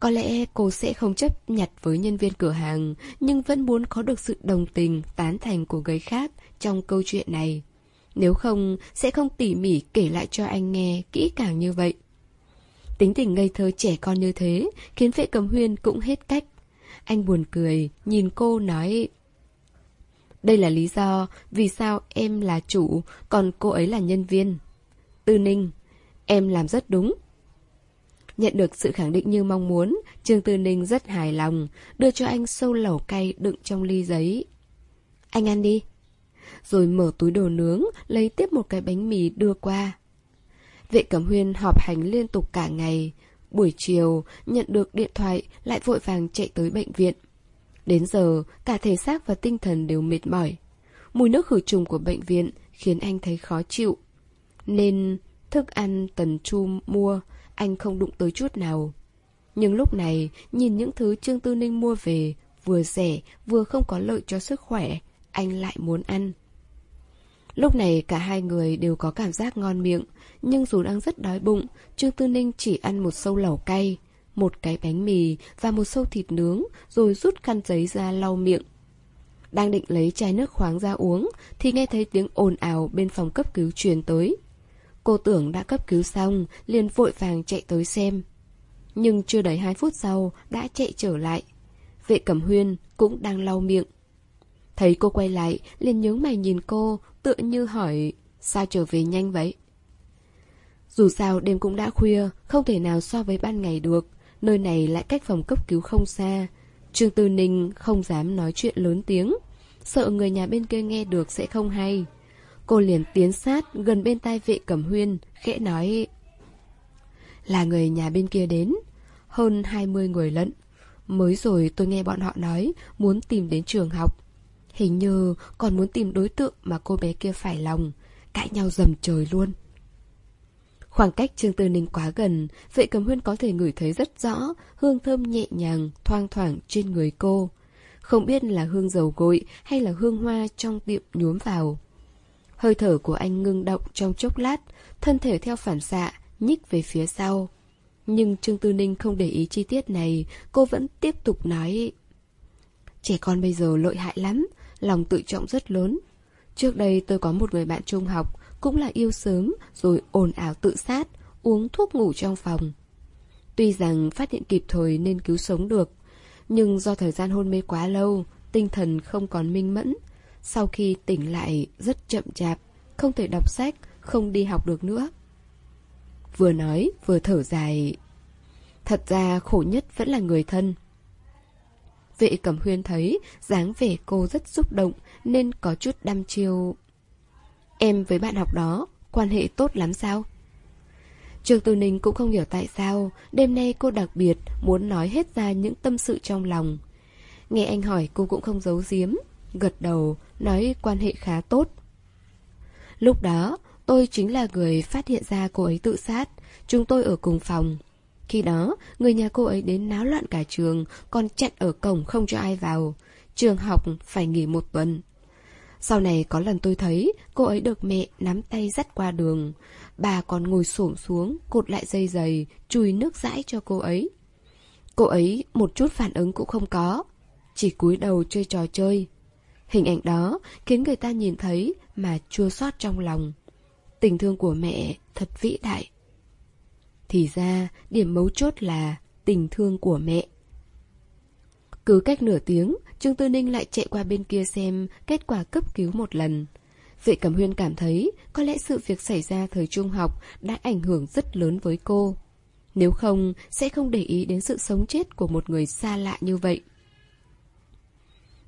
Có lẽ cô sẽ không chấp nhặt với nhân viên cửa hàng, nhưng vẫn muốn có được sự đồng tình, tán thành của người khác trong câu chuyện này. Nếu không, sẽ không tỉ mỉ kể lại cho anh nghe kỹ càng như vậy. Tính tình ngây thơ trẻ con như thế, khiến vệ cầm huyên cũng hết cách. Anh buồn cười, nhìn cô nói đây là lý do vì sao em là chủ, còn cô ấy là nhân viên. Tư Ninh, em làm rất đúng. Nhận được sự khẳng định như mong muốn, Trương Tư Ninh rất hài lòng, đưa cho anh sâu lẩu cay đựng trong ly giấy. Anh ăn đi. Rồi mở túi đồ nướng, lấy tiếp một cái bánh mì đưa qua. Vệ Cẩm Huyên họp hành liên tục cả ngày, Buổi chiều, nhận được điện thoại, lại vội vàng chạy tới bệnh viện. Đến giờ, cả thể xác và tinh thần đều mệt mỏi. Mùi nước khử trùng của bệnh viện khiến anh thấy khó chịu. Nên thức ăn tần chu mua, anh không đụng tới chút nào. Nhưng lúc này, nhìn những thứ Trương Tư Ninh mua về, vừa rẻ, vừa không có lợi cho sức khỏe, anh lại muốn ăn. Lúc này cả hai người đều có cảm giác ngon miệng, nhưng dù đang rất đói bụng, Trương Tư Ninh chỉ ăn một sâu lẩu cay, một cái bánh mì và một sâu thịt nướng, rồi rút khăn giấy ra lau miệng. Đang định lấy chai nước khoáng ra uống, thì nghe thấy tiếng ồn ào bên phòng cấp cứu truyền tới. Cô tưởng đã cấp cứu xong, liền vội vàng chạy tới xem. Nhưng chưa đầy hai phút sau, đã chạy trở lại. Vệ cẩm huyên cũng đang lau miệng. Thấy cô quay lại, liền nhướng mày nhìn cô, tựa như hỏi, sao trở về nhanh vậy? Dù sao đêm cũng đã khuya, không thể nào so với ban ngày được, nơi này lại cách phòng cấp cứu không xa. Trương Tư Ninh không dám nói chuyện lớn tiếng, sợ người nhà bên kia nghe được sẽ không hay. Cô liền tiến sát gần bên tai vệ cẩm huyên, khẽ nói Là người nhà bên kia đến, hơn 20 người lẫn. Mới rồi tôi nghe bọn họ nói muốn tìm đến trường học. Hình như còn muốn tìm đối tượng mà cô bé kia phải lòng Cãi nhau dầm trời luôn Khoảng cách Trương Tư Ninh quá gần Vệ cầm huyên có thể ngửi thấy rất rõ Hương thơm nhẹ nhàng Thoang thoảng trên người cô. Không biết là hương dầu gội Hay là hương hoa trong tiệm nhuốm vào. Hơi thở của anh ngưng động trong chốc lát Thân thể theo phản xạ Nhích về phía sau. Nhưng Trương Tư Ninh không để ý chi tiết này Cô vẫn tiếp tục nói Trẻ con bây giờ lợi hại lắm lòng tự trọng rất lớn. Trước đây tôi có một người bạn trung học, cũng là yêu sớm, rồi ồn ào tự sát, uống thuốc ngủ trong phòng. Tuy rằng phát hiện kịp thời nên cứu sống được, nhưng do thời gian hôn mê quá lâu, tinh thần không còn minh mẫn. Sau khi tỉnh lại rất chậm chạp, không thể đọc sách, không đi học được nữa. Vừa nói, vừa thở dài. Thật ra khổ nhất vẫn là người thân. Vệ Cẩm Huyên thấy dáng vẻ cô rất xúc động nên có chút đăm chiêu. Em với bạn học đó, quan hệ tốt lắm sao? Trương Tư Ninh cũng không hiểu tại sao đêm nay cô đặc biệt muốn nói hết ra những tâm sự trong lòng. Nghe anh hỏi cô cũng không giấu giếm, gật đầu, nói quan hệ khá tốt. Lúc đó, tôi chính là người phát hiện ra cô ấy tự sát, chúng tôi ở cùng phòng. Khi đó, người nhà cô ấy đến náo loạn cả trường, còn chặn ở cổng không cho ai vào. Trường học phải nghỉ một tuần. Sau này có lần tôi thấy cô ấy được mẹ nắm tay dắt qua đường. Bà còn ngồi xổm xuống, cột lại dây giày, chùi nước dãi cho cô ấy. Cô ấy một chút phản ứng cũng không có, chỉ cúi đầu chơi trò chơi. Hình ảnh đó khiến người ta nhìn thấy mà chua xót trong lòng. Tình thương của mẹ thật vĩ đại. Thì ra, điểm mấu chốt là tình thương của mẹ. Cứ cách nửa tiếng, Trương Tư Ninh lại chạy qua bên kia xem kết quả cấp cứu một lần. Vệ Cẩm Huyên cảm thấy có lẽ sự việc xảy ra thời trung học đã ảnh hưởng rất lớn với cô. Nếu không, sẽ không để ý đến sự sống chết của một người xa lạ như vậy.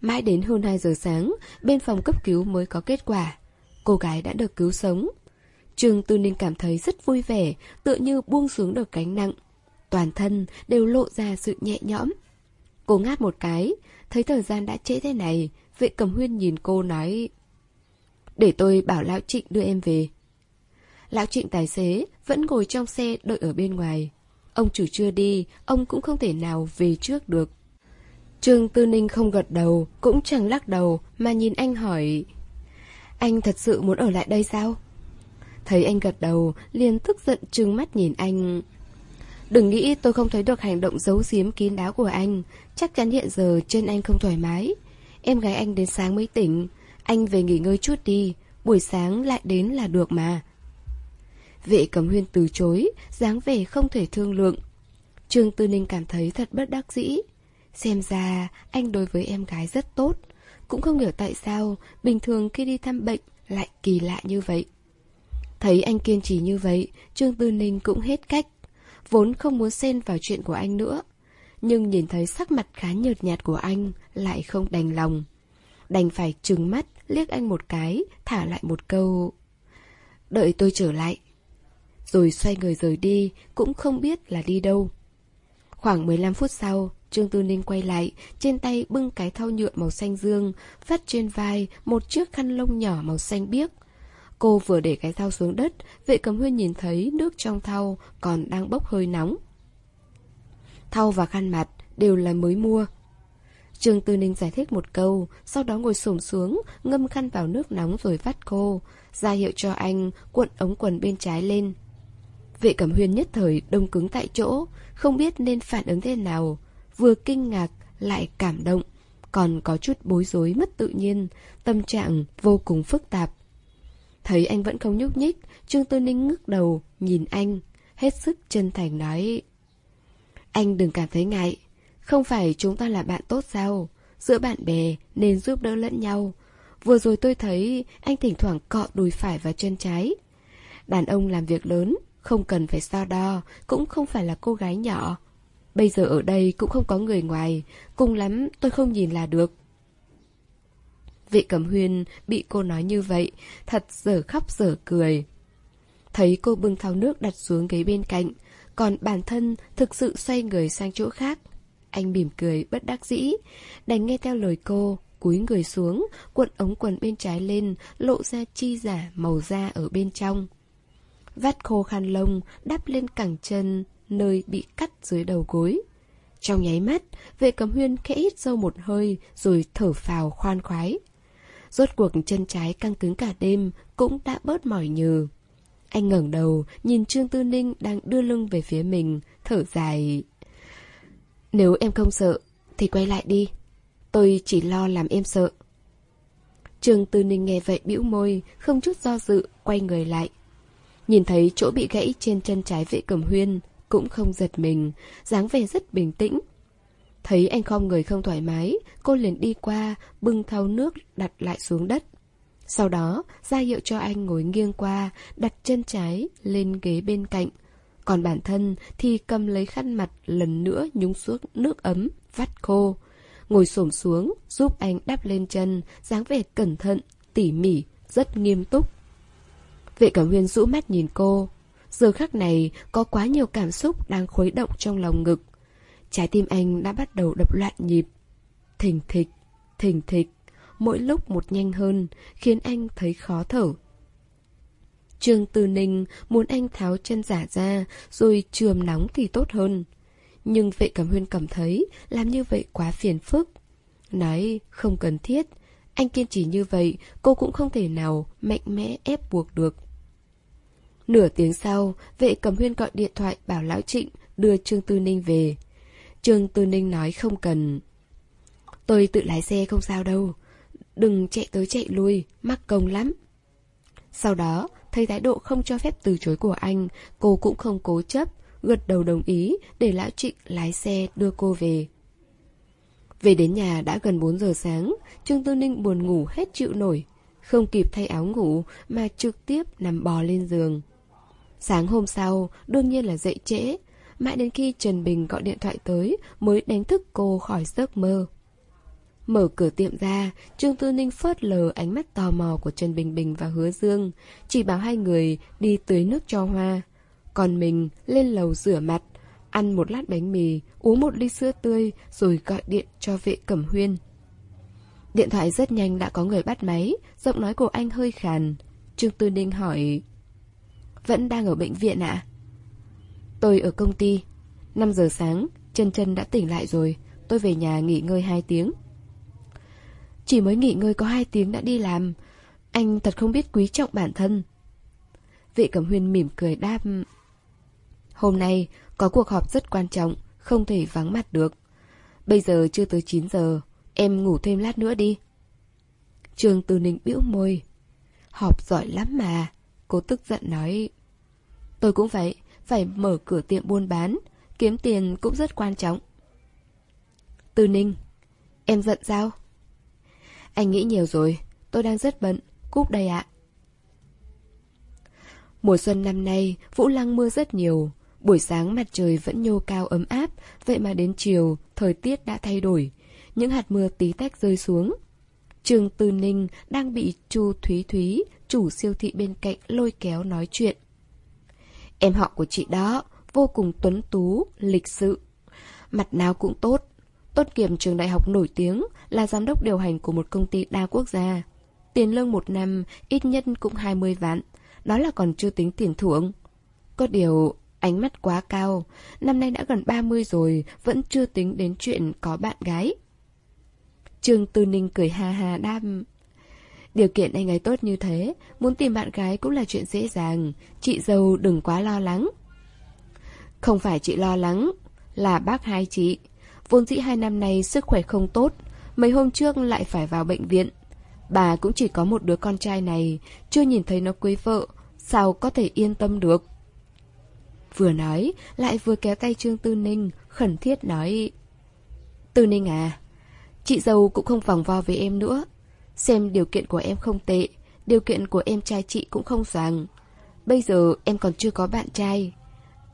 Mãi đến hơn 2 giờ sáng, bên phòng cấp cứu mới có kết quả. Cô gái đã được cứu sống. Trương Tư Ninh cảm thấy rất vui vẻ, tựa như buông xuống được gánh nặng. Toàn thân đều lộ ra sự nhẹ nhõm. Cô ngáp một cái, thấy thời gian đã trễ thế này, vệ cầm huyên nhìn cô nói Để tôi bảo Lão Trịnh đưa em về. Lão Trịnh tài xế vẫn ngồi trong xe đợi ở bên ngoài. Ông chủ chưa đi, ông cũng không thể nào về trước được. Trương Tư Ninh không gật đầu, cũng chẳng lắc đầu, mà nhìn anh hỏi Anh thật sự muốn ở lại đây sao? Thấy anh gật đầu, liền tức giận trừng mắt nhìn anh Đừng nghĩ tôi không thấy được hành động giấu giếm kín đáo của anh. Chắc chắn hiện giờ chân anh không thoải mái. Em gái anh đến sáng mới tỉnh. Anh về nghỉ ngơi chút đi. Buổi sáng lại đến là được mà. Vệ cầm huyên từ chối, dáng vẻ không thể thương lượng. Trương Tư Ninh cảm thấy thật bất đắc dĩ. Xem ra anh đối với em gái rất tốt. Cũng không hiểu tại sao Bình thường khi đi thăm bệnh Lại kỳ lạ như vậy. Thấy anh kiên trì như vậy, Trương Tư Ninh cũng hết cách. Vốn không muốn xen vào chuyện của anh nữa. Nhưng nhìn thấy sắc mặt khá nhợt nhạt của anh Lại không đành lòng. Đành phải trừng mắt Liếc anh một cái Thả lại một câu Đợi tôi trở lại. Rồi xoay người rời đi Cũng không biết là đi đâu. Khoảng 15 phút sau Trương Tư Ninh quay lại, trên tay bưng cái thau nhựa màu xanh dương, phát trên vai một chiếc khăn lông nhỏ màu xanh biếc. Cô vừa để cái thau xuống đất, vệ cầm huyên nhìn thấy nước trong thau còn đang bốc hơi nóng. Thau và khăn mặt đều là mới mua. Trương Tư Ninh giải thích một câu, sau đó ngồi xổm xuống, ngâm khăn vào nước nóng rồi vắt cô, ra hiệu cho anh cuộn ống quần bên trái lên. Vệ Cẩm Huyên nhất thời đông cứng tại chỗ, không biết nên phản ứng thế nào vừa kinh ngạc lại cảm động, còn có chút bối rối mất tự nhiên, tâm trạng vô cùng phức tạp. Thấy anh vẫn không nhúc nhích, Trương Tư Ninh ngước đầu, nhìn anh, hết sức chân thành nói. Anh đừng cảm thấy ngại, không phải chúng ta là bạn tốt sao? Giữa bạn bè nên giúp đỡ lẫn nhau. Vừa rồi tôi thấy anh thỉnh thoảng cọ đùi phải và chân trái. Đàn ông làm việc lớn, không cần phải so đo, cũng không phải là cô gái nhỏ, Bây giờ ở đây cũng không có người ngoài Cùng lắm tôi không nhìn là được Vị cẩm huyên bị cô nói như vậy Thật dở khóc dở cười Thấy cô bưng thau nước đặt xuống ghế bên cạnh Còn bản thân thực sự xoay người sang chỗ khác Anh mỉm cười bất đắc dĩ Đành nghe theo lời cô Cúi người xuống Cuộn ống quần bên trái lên Lộ ra chi giả màu da ở bên trong Vắt khô khăn lông Đắp lên cẳng chân nơi bị cắt dưới đầu gối. Trong nháy mắt, vệ cầm huyên khẽ hít sâu một hơi rồi thở phào khoan khoái. Rốt cuộc chân trái căng cứng cả đêm cũng đã bớt mỏi nhừ. Anh ngẩng đầu, nhìn Trương Tư Ninh đang đưa lưng về phía mình, thở dài. Nếu em không sợ, thì quay lại đi. Tôi chỉ lo làm em sợ. Trương Tư Ninh nghe vậy bĩu môi, không chút do dự, quay người lại. Nhìn thấy chỗ bị gãy trên chân trái vệ cầm huyên, cũng không giật mình, dáng vẻ rất bình tĩnh. Thấy anh không người không thoải mái, cô liền đi qua, bưng thau nước đặt lại xuống đất. Sau đó, ra hiệu cho anh ngồi nghiêng qua, đặt chân trái lên ghế bên cạnh. Còn bản thân thì cầm lấy khăn mặt lần nữa nhúng xuống nước ấm, vắt khô. ngồi xổm xuống, giúp anh đắp lên chân, dáng vẻ cẩn thận, tỉ mỉ, rất nghiêm túc. Vệ cẩm huyên rũ mắt nhìn cô. Giờ khắc này có quá nhiều cảm xúc đang khuấy động trong lòng ngực. Trái tim anh đã bắt đầu đập loạn nhịp. Thình thịch, thình thịch, mỗi lúc một nhanh hơn, khiến anh thấy khó thở. Trương Tư Ninh muốn anh tháo chân giả ra, rồi trường nóng thì tốt hơn. Nhưng vệ cẩm huyên cảm thấy làm như vậy quá phiền phức. Nói không cần thiết, anh kiên trì như vậy, cô cũng không thể nào mạnh mẽ ép buộc được. Nửa tiếng sau, vệ cẩm huyên gọi điện thoại bảo Lão Trịnh đưa Trương Tư Ninh về. Trương Tư Ninh nói không cần. Tôi tự lái xe không sao đâu. Đừng chạy tới chạy lui, mắc công lắm. Sau đó, thấy thái độ không cho phép từ chối của anh, cô cũng không cố chấp, gật đầu đồng ý để Lão Trịnh lái xe đưa cô về. Về đến nhà đã gần 4 giờ sáng, Trương Tư Ninh buồn ngủ hết chịu nổi. Không kịp thay áo ngủ mà trực tiếp nằm bò lên giường. Sáng hôm sau, đương nhiên là dậy trễ. Mãi đến khi Trần Bình gọi điện thoại tới mới đánh thức cô khỏi giấc mơ. Mở cửa tiệm ra, Trương Tư Ninh phớt lờ ánh mắt tò mò của Trần Bình Bình và Hứa Dương, chỉ bảo hai người đi tưới nước cho hoa. Còn mình lên lầu rửa mặt, ăn một lát bánh mì, uống một ly sữa tươi rồi gọi điện cho vệ cẩm huyên. Điện thoại rất nhanh đã có người bắt máy, giọng nói của anh hơi khàn. Trương Tư Ninh hỏi Vẫn đang ở bệnh viện ạ? Tôi ở công ty. 5 giờ sáng, chân chân đã tỉnh lại rồi. Tôi về nhà nghỉ ngơi 2 tiếng. Chỉ mới nghỉ ngơi có 2 tiếng đã đi làm. Anh thật không biết quý trọng bản thân. Vị Cẩm Huyên mỉm cười đáp Hôm nay có cuộc họp rất quan trọng Không thể vắng mặt được. Bây giờ chưa tới 9 giờ Em ngủ thêm lát nữa đi. Trường Từ Ninh bĩu môi. Họp giỏi lắm mà Cô tức giận nói. Tôi cũng vậy phải mở cửa tiệm buôn bán Kiếm tiền cũng rất quan trọng. Từ Ninh Em giận sao? Anh nghĩ nhiều rồi Tôi đang rất bận Cúp đây ạ. Mùa xuân năm nay Vũ Lăng mưa rất nhiều Buổi sáng mặt trời vẫn nhô cao ấm áp Vậy mà đến chiều Thời tiết đã thay đổi Những hạt mưa tí tách rơi xuống. Trường Tư Ninh đang bị Chu Thúy Thúy, chủ siêu thị bên cạnh lôi kéo nói chuyện. Em họ của chị đó, vô cùng tuấn tú, lịch sự. Mặt nào cũng tốt. Tốt nghiệp trường đại học nổi tiếng, là giám đốc điều hành của một công ty đa quốc gia. Tiền lương một năm ít nhất cũng 20 vạn. Đó là còn chưa tính tiền thưởng. Có điều, ánh mắt quá cao. Năm nay đã gần 30 rồi, vẫn chưa tính đến chuyện có bạn gái. Trương Tư Ninh cười ha ha đam. Điều kiện anh ấy tốt như thế, muốn tìm bạn gái cũng là chuyện dễ dàng. Chị dâu đừng quá lo lắng. Không phải chị lo lắng, là bác hai chị. Vốn dĩ hai năm nay sức khỏe không tốt, mấy hôm trước lại phải vào bệnh viện. Bà cũng chỉ có một đứa con trai này, chưa nhìn thấy nó cưới vợ, sao có thể yên tâm được. Vừa nói, lại vừa kéo tay Trương Tư Ninh, khẩn thiết nói Tư Ninh à, Chị dâu cũng không vòng vo với em nữa Xem điều kiện của em không tệ, Điều kiện của em trai chị cũng không soàng Bây giờ em còn chưa có bạn trai.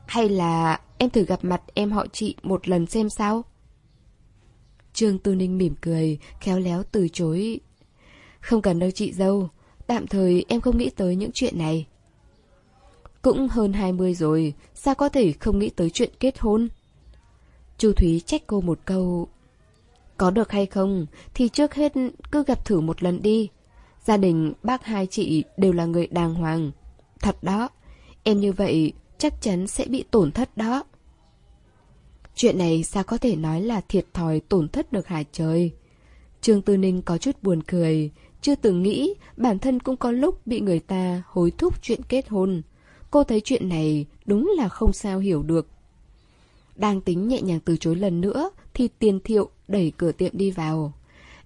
Hay là em thử gặp mặt em họ chị một lần xem sao? Trương Tư Ninh mỉm cười, Khéo léo từ chối. Không cần đâu chị dâu, Tạm thời em không nghĩ tới những chuyện này. Cũng hơn 20 rồi, Sao có thể không nghĩ tới chuyện kết hôn? Chu Thúy trách cô một câu có được hay không thì trước hết cứ gặp thử một lần đi. Gia đình bác hai chị đều là người đàng hoàng. Thật đó, em như vậy chắc chắn sẽ bị tổn thất đó. Chuyện này sao có thể nói là thiệt thòi tổn thất được hả trời? Trương Tư Ninh có chút buồn cười, chưa từng nghĩ bản thân cũng có lúc bị người ta hối thúc chuyện kết hôn. Cô thấy chuyện này đúng là không sao hiểu được. Đang tính nhẹ nhàng từ chối lần nữa thì tiền thiệu đẩy cửa tiệm đi vào.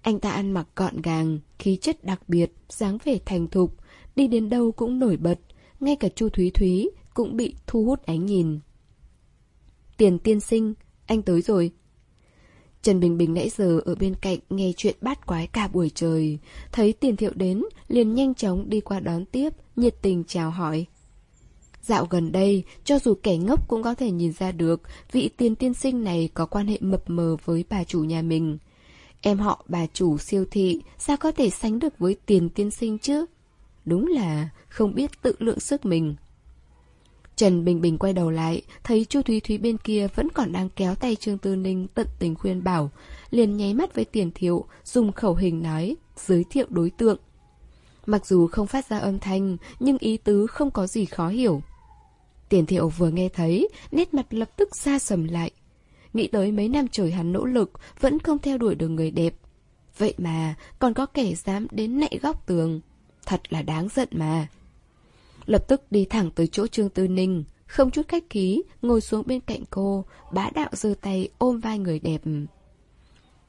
Anh ta ăn mặc gọn gàng, khí chất đặc biệt, dáng vẻ thành thục, đi đến đâu cũng nổi bật, ngay cả Chu Thúy Thúy cũng bị thu hút ánh nhìn. Tiền tiên sinh, anh tới rồi. Trần Bình Bình nãy giờ ở bên cạnh nghe chuyện bát quái cả buổi trời, thấy tiền thiệu đến, liền nhanh chóng đi qua đón tiếp, nhiệt tình chào hỏi. Dạo gần đây, cho dù kẻ ngốc cũng có thể nhìn ra được vị tiền tiên sinh này có quan hệ mập mờ với bà chủ nhà mình. Em họ bà chủ siêu thị sao có thể sánh được với tiền tiên sinh chứ? Đúng là không biết tự lượng sức mình. Trần Bình Bình quay đầu lại, thấy Chu Thúy Thúy bên kia vẫn còn đang kéo tay Trương Tư Ninh tận tình khuyên bảo, liền nháy mắt với tiền thiệu, dùng khẩu hình nói, giới thiệu đối tượng. Mặc dù không phát ra âm thanh, nhưng ý tứ không có gì khó hiểu. Tiền thiệu vừa nghe thấy, nét mặt lập tức xa sầm lại. Nghĩ tới mấy năm trời hắn nỗ lực, vẫn không theo đuổi được người đẹp. Vậy mà, còn có kẻ dám đến nạy góc tường. Thật là đáng giận mà. Lập tức đi thẳng tới chỗ Trương Tư Ninh, không chút khách khí, ngồi xuống bên cạnh cô, bá đạo giơ tay ôm vai người đẹp.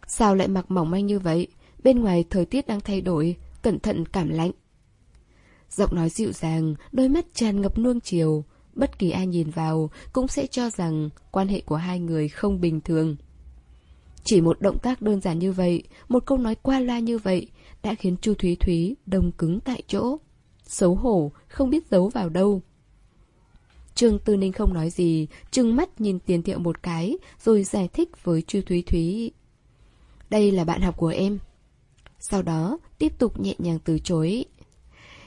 Sao lại mặc mỏng manh như vậy? Bên ngoài thời tiết đang thay đổi, cẩn thận cảm lạnh. Giọng nói dịu dàng, đôi mắt tràn ngập nuông chiều. Bất kỳ ai nhìn vào cũng sẽ cho rằng quan hệ của hai người không bình thường. Chỉ một động tác đơn giản như vậy, một câu nói qua loa như vậy đã khiến Chu Thúy Thúy đông cứng tại chỗ. Xấu hổ, không biết giấu vào đâu. Trương Tư Ninh không nói gì, trừng mắt nhìn tiền thiệu một cái, rồi giải thích với Chu Thúy Thúy. Đây là bạn học của em. Sau đó, tiếp tục nhẹ nhàng từ chối.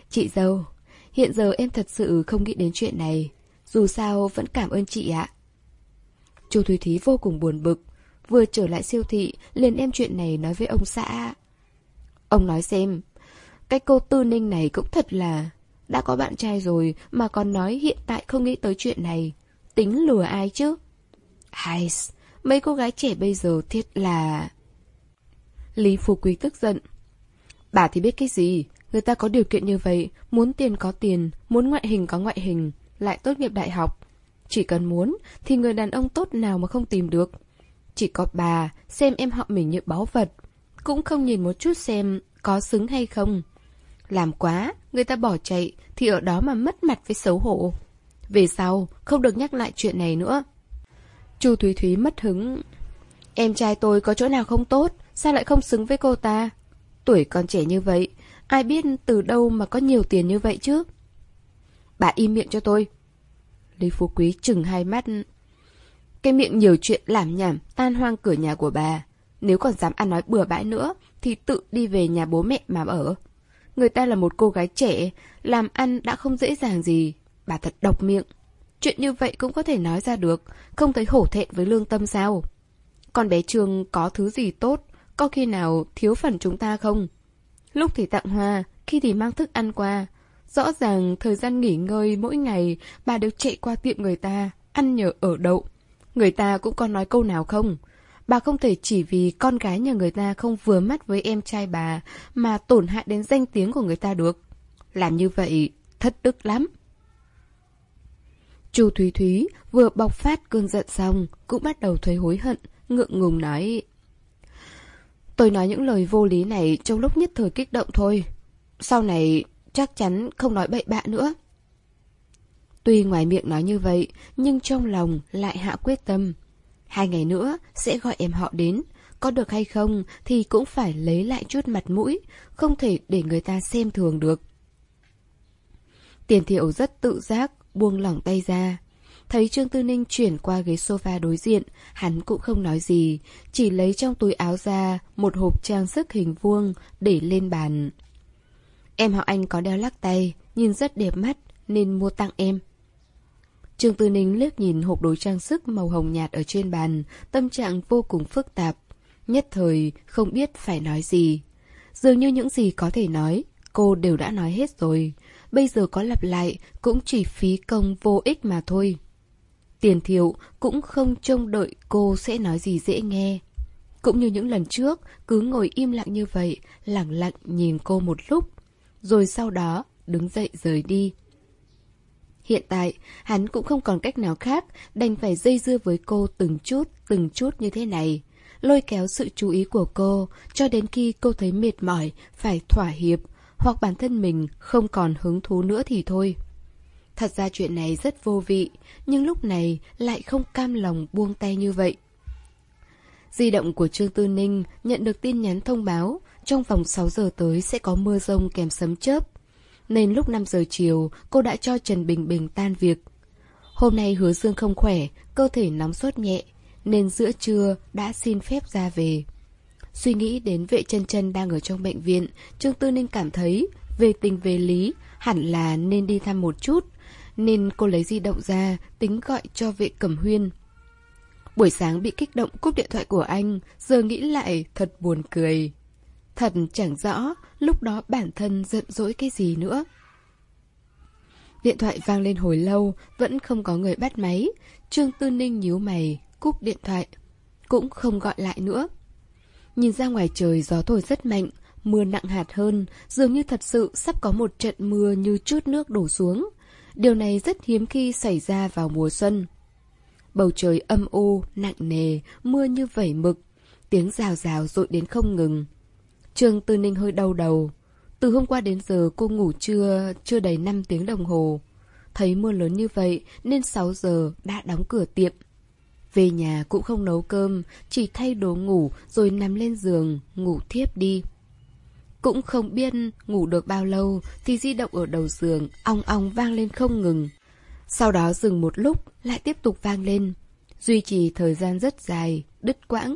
Chị dâu, hiện giờ em thật sự không nghĩ đến chuyện này. Dù sao, vẫn cảm ơn chị ạ. Chu Thúy Thí vô cùng buồn bực. Vừa trở lại siêu thị, liền em chuyện này nói với ông xã. Ông nói xem, cái cô Tư Ninh này cũng thật là... Đã có bạn trai rồi mà còn nói hiện tại không nghĩ tới chuyện này. Tính lừa ai chứ? Hay, mấy cô gái trẻ bây giờ thiết là... Lý Phú Quý tức giận. Bà thì biết cái gì, người ta có điều kiện như vậy, muốn tiền có tiền, muốn ngoại hình có ngoại hình, lại tốt nghiệp đại học. Chỉ cần muốn, thì người đàn ông tốt nào mà không tìm được. Chỉ có bà, xem em họ mình như báu vật. Cũng không nhìn một chút xem có xứng hay không. Làm quá, người ta bỏ chạy, thì ở đó mà mất mặt với xấu hổ. Về sau, không được nhắc lại chuyện này nữa. Chu Thúy Thúy mất hứng. Em trai tôi có chỗ nào không tốt, sao lại không xứng với cô ta? Tuổi còn trẻ như vậy, ai biết từ đâu mà có nhiều tiền như vậy chứ? Bà im miệng cho tôi. Lý Phú Quý chừng hai mắt. Cái miệng nhiều chuyện làm nhảm, tan hoang cửa nhà của bà. Nếu còn dám ăn nói bừa bãi nữa, thì tự đi về nhà bố mẹ mà ở. Người ta là một cô gái trẻ, làm ăn đã không dễ dàng gì. Bà thật độc miệng. Chuyện như vậy cũng có thể nói ra được, không thấy hổ thẹn với lương tâm sao? Con bé Trương có thứ gì tốt, có khi nào thiếu phần chúng ta không? Lúc thì tặng hoa, khi thì mang thức ăn qua. Rõ ràng thời gian nghỉ ngơi mỗi ngày bà đều chạy qua tiệm người ta, ăn nhờ ở đậu. Người ta cũng có nói câu nào không? Bà không thể chỉ vì con gái nhà người ta không vừa mắt với em trai bà mà tổn hại đến danh tiếng của người ta được. Làm như vậy, thất đức lắm. Chu Thúy Thúy vừa bộc phát cơn giận xong, cũng bắt đầu thấy hối hận, ngượng ngùng nói. Tôi nói những lời vô lý này trong lúc nhất thời kích động thôi. Sau này chắc chắn không nói bậy bạ nữa. Tuy ngoài miệng nói như vậy, nhưng trong lòng lại hạ quyết tâm. Hai ngày nữa sẽ gọi em họ đến, có được hay không thì cũng phải lấy lại chút mặt mũi, không thể để người ta xem thường được. Tiền thiệu rất tự giác, buông lỏng tay ra. Thấy Trương Tư Ninh chuyển qua ghế sofa đối diện, hắn cũng không nói gì, chỉ lấy trong túi áo ra một hộp trang sức hình vuông để lên bàn. Em họ anh có đeo lắc tay, nhìn rất đẹp mắt nên mua tặng em. Trương Tư Ninh liếc nhìn hộp đồ trang sức màu hồng nhạt ở trên bàn, tâm trạng vô cùng phức tạp. Nhất thời không biết phải nói gì. Dường như những gì có thể nói, cô đều đã nói hết rồi. Bây giờ có lặp lại cũng chỉ phí công vô ích mà thôi. Tiền thiệu cũng không trông đợi cô sẽ nói gì dễ nghe. Cũng như những lần trước, cứ ngồi im lặng như vậy, lặng lặng nhìn cô một lúc. Rồi sau đó, đứng dậy rời đi. Hiện tại, hắn cũng không còn cách nào khác, đành phải dây dưa với cô từng chút, từng chút như thế này. Lôi kéo sự chú ý của cô, cho đến khi cô thấy mệt mỏi, phải thỏa hiệp, hoặc bản thân mình không còn hứng thú nữa thì thôi. Thật ra chuyện này rất vô vị, nhưng lúc này lại không cam lòng buông tay như vậy. Di động của Trương Tư Ninh nhận được tin nhắn thông báo trong vòng 6 giờ tới sẽ có mưa rông kèm sấm chớp nên lúc 5 giờ chiều cô đã cho Trần Bình Bình tan việc. Hôm nay hứa dương không khỏe, cơ thể nóng sốt nhẹ, nên giữa trưa đã xin phép ra về. Suy nghĩ đến vệ chân chân đang ở trong bệnh viện, Trương Tư Ninh cảm thấy, về tình về lý, hẳn là nên đi thăm một chút. Nên cô lấy di động ra, tính gọi cho vệ cẩm huyên. Buổi sáng bị kích động cúp điện thoại của anh, giờ nghĩ lại thật buồn cười. Thật chẳng rõ, lúc đó bản thân giận dỗi cái gì nữa. Điện thoại vang lên hồi lâu, vẫn không có người bắt máy. Trương Tư Ninh nhíu mày, cúp điện thoại. Cũng không gọi lại nữa. Nhìn ra ngoài trời gió thổi rất mạnh, mưa nặng hạt hơn, dường như thật sự sắp có một trận mưa như chút nước đổ xuống. Điều này rất hiếm khi xảy ra vào mùa xuân. Bầu trời âm u, nặng nề, mưa như vẩy mực, tiếng rào rào rội đến không ngừng. Trương Tư Ninh hơi đau đầu. Từ hôm qua đến giờ cô ngủ chưa, chưa đầy 5 tiếng đồng hồ. Thấy mưa lớn như vậy nên 6 giờ đã đóng cửa tiệm. Về nhà cũng không nấu cơm, chỉ thay đồ ngủ rồi nằm lên giường, ngủ thiếp đi. Cũng không biết ngủ được bao lâu thì di động ở đầu giường ong ong vang lên không ngừng. Sau đó dừng một lúc lại tiếp tục vang lên. Duy trì thời gian rất dài, đứt quãng.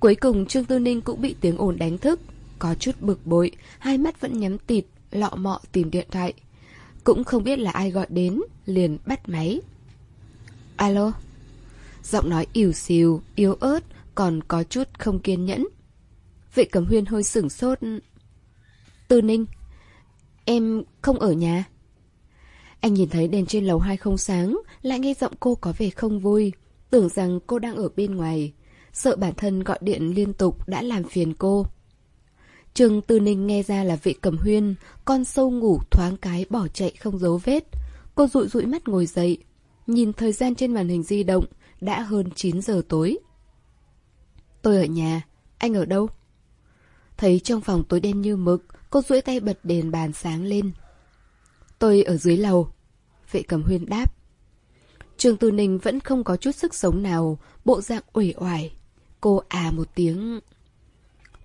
Cuối cùng Trương Tư Ninh cũng bị tiếng ồn đánh thức. Có chút bực bội, hai mắt vẫn nhắm tịt, lọ mọ tìm điện thoại. Cũng không biết là ai gọi đến, liền bắt máy. Alo? Giọng nói ỉu xìu, yếu ớt, còn có chút không kiên nhẫn. Vệ cẩm huyên hơi sửng sốt. Tư Ninh, em không ở nhà. Anh nhìn thấy đèn trên lầu hai không sáng, lại nghe giọng cô có vẻ không vui, tưởng rằng cô đang ở bên ngoài. Sợ bản thân gọi điện liên tục đã làm phiền cô. Trường Tư Ninh nghe ra là vệ cầm huyên, con sâu ngủ thoáng cái bỏ chạy không dấu vết. Cô rụi rụi mắt ngồi dậy, nhìn thời gian trên màn hình di động, đã hơn 9 giờ tối. Tôi ở nhà, anh ở đâu? Thấy trong phòng tối đen như mực, cô duỗi tay bật đèn bàn sáng lên. Tôi ở dưới lầu. Vệ cầm huyên đáp. Trường Tư Ninh vẫn không có chút sức sống nào, bộ dạng uể oải. Cô à một tiếng.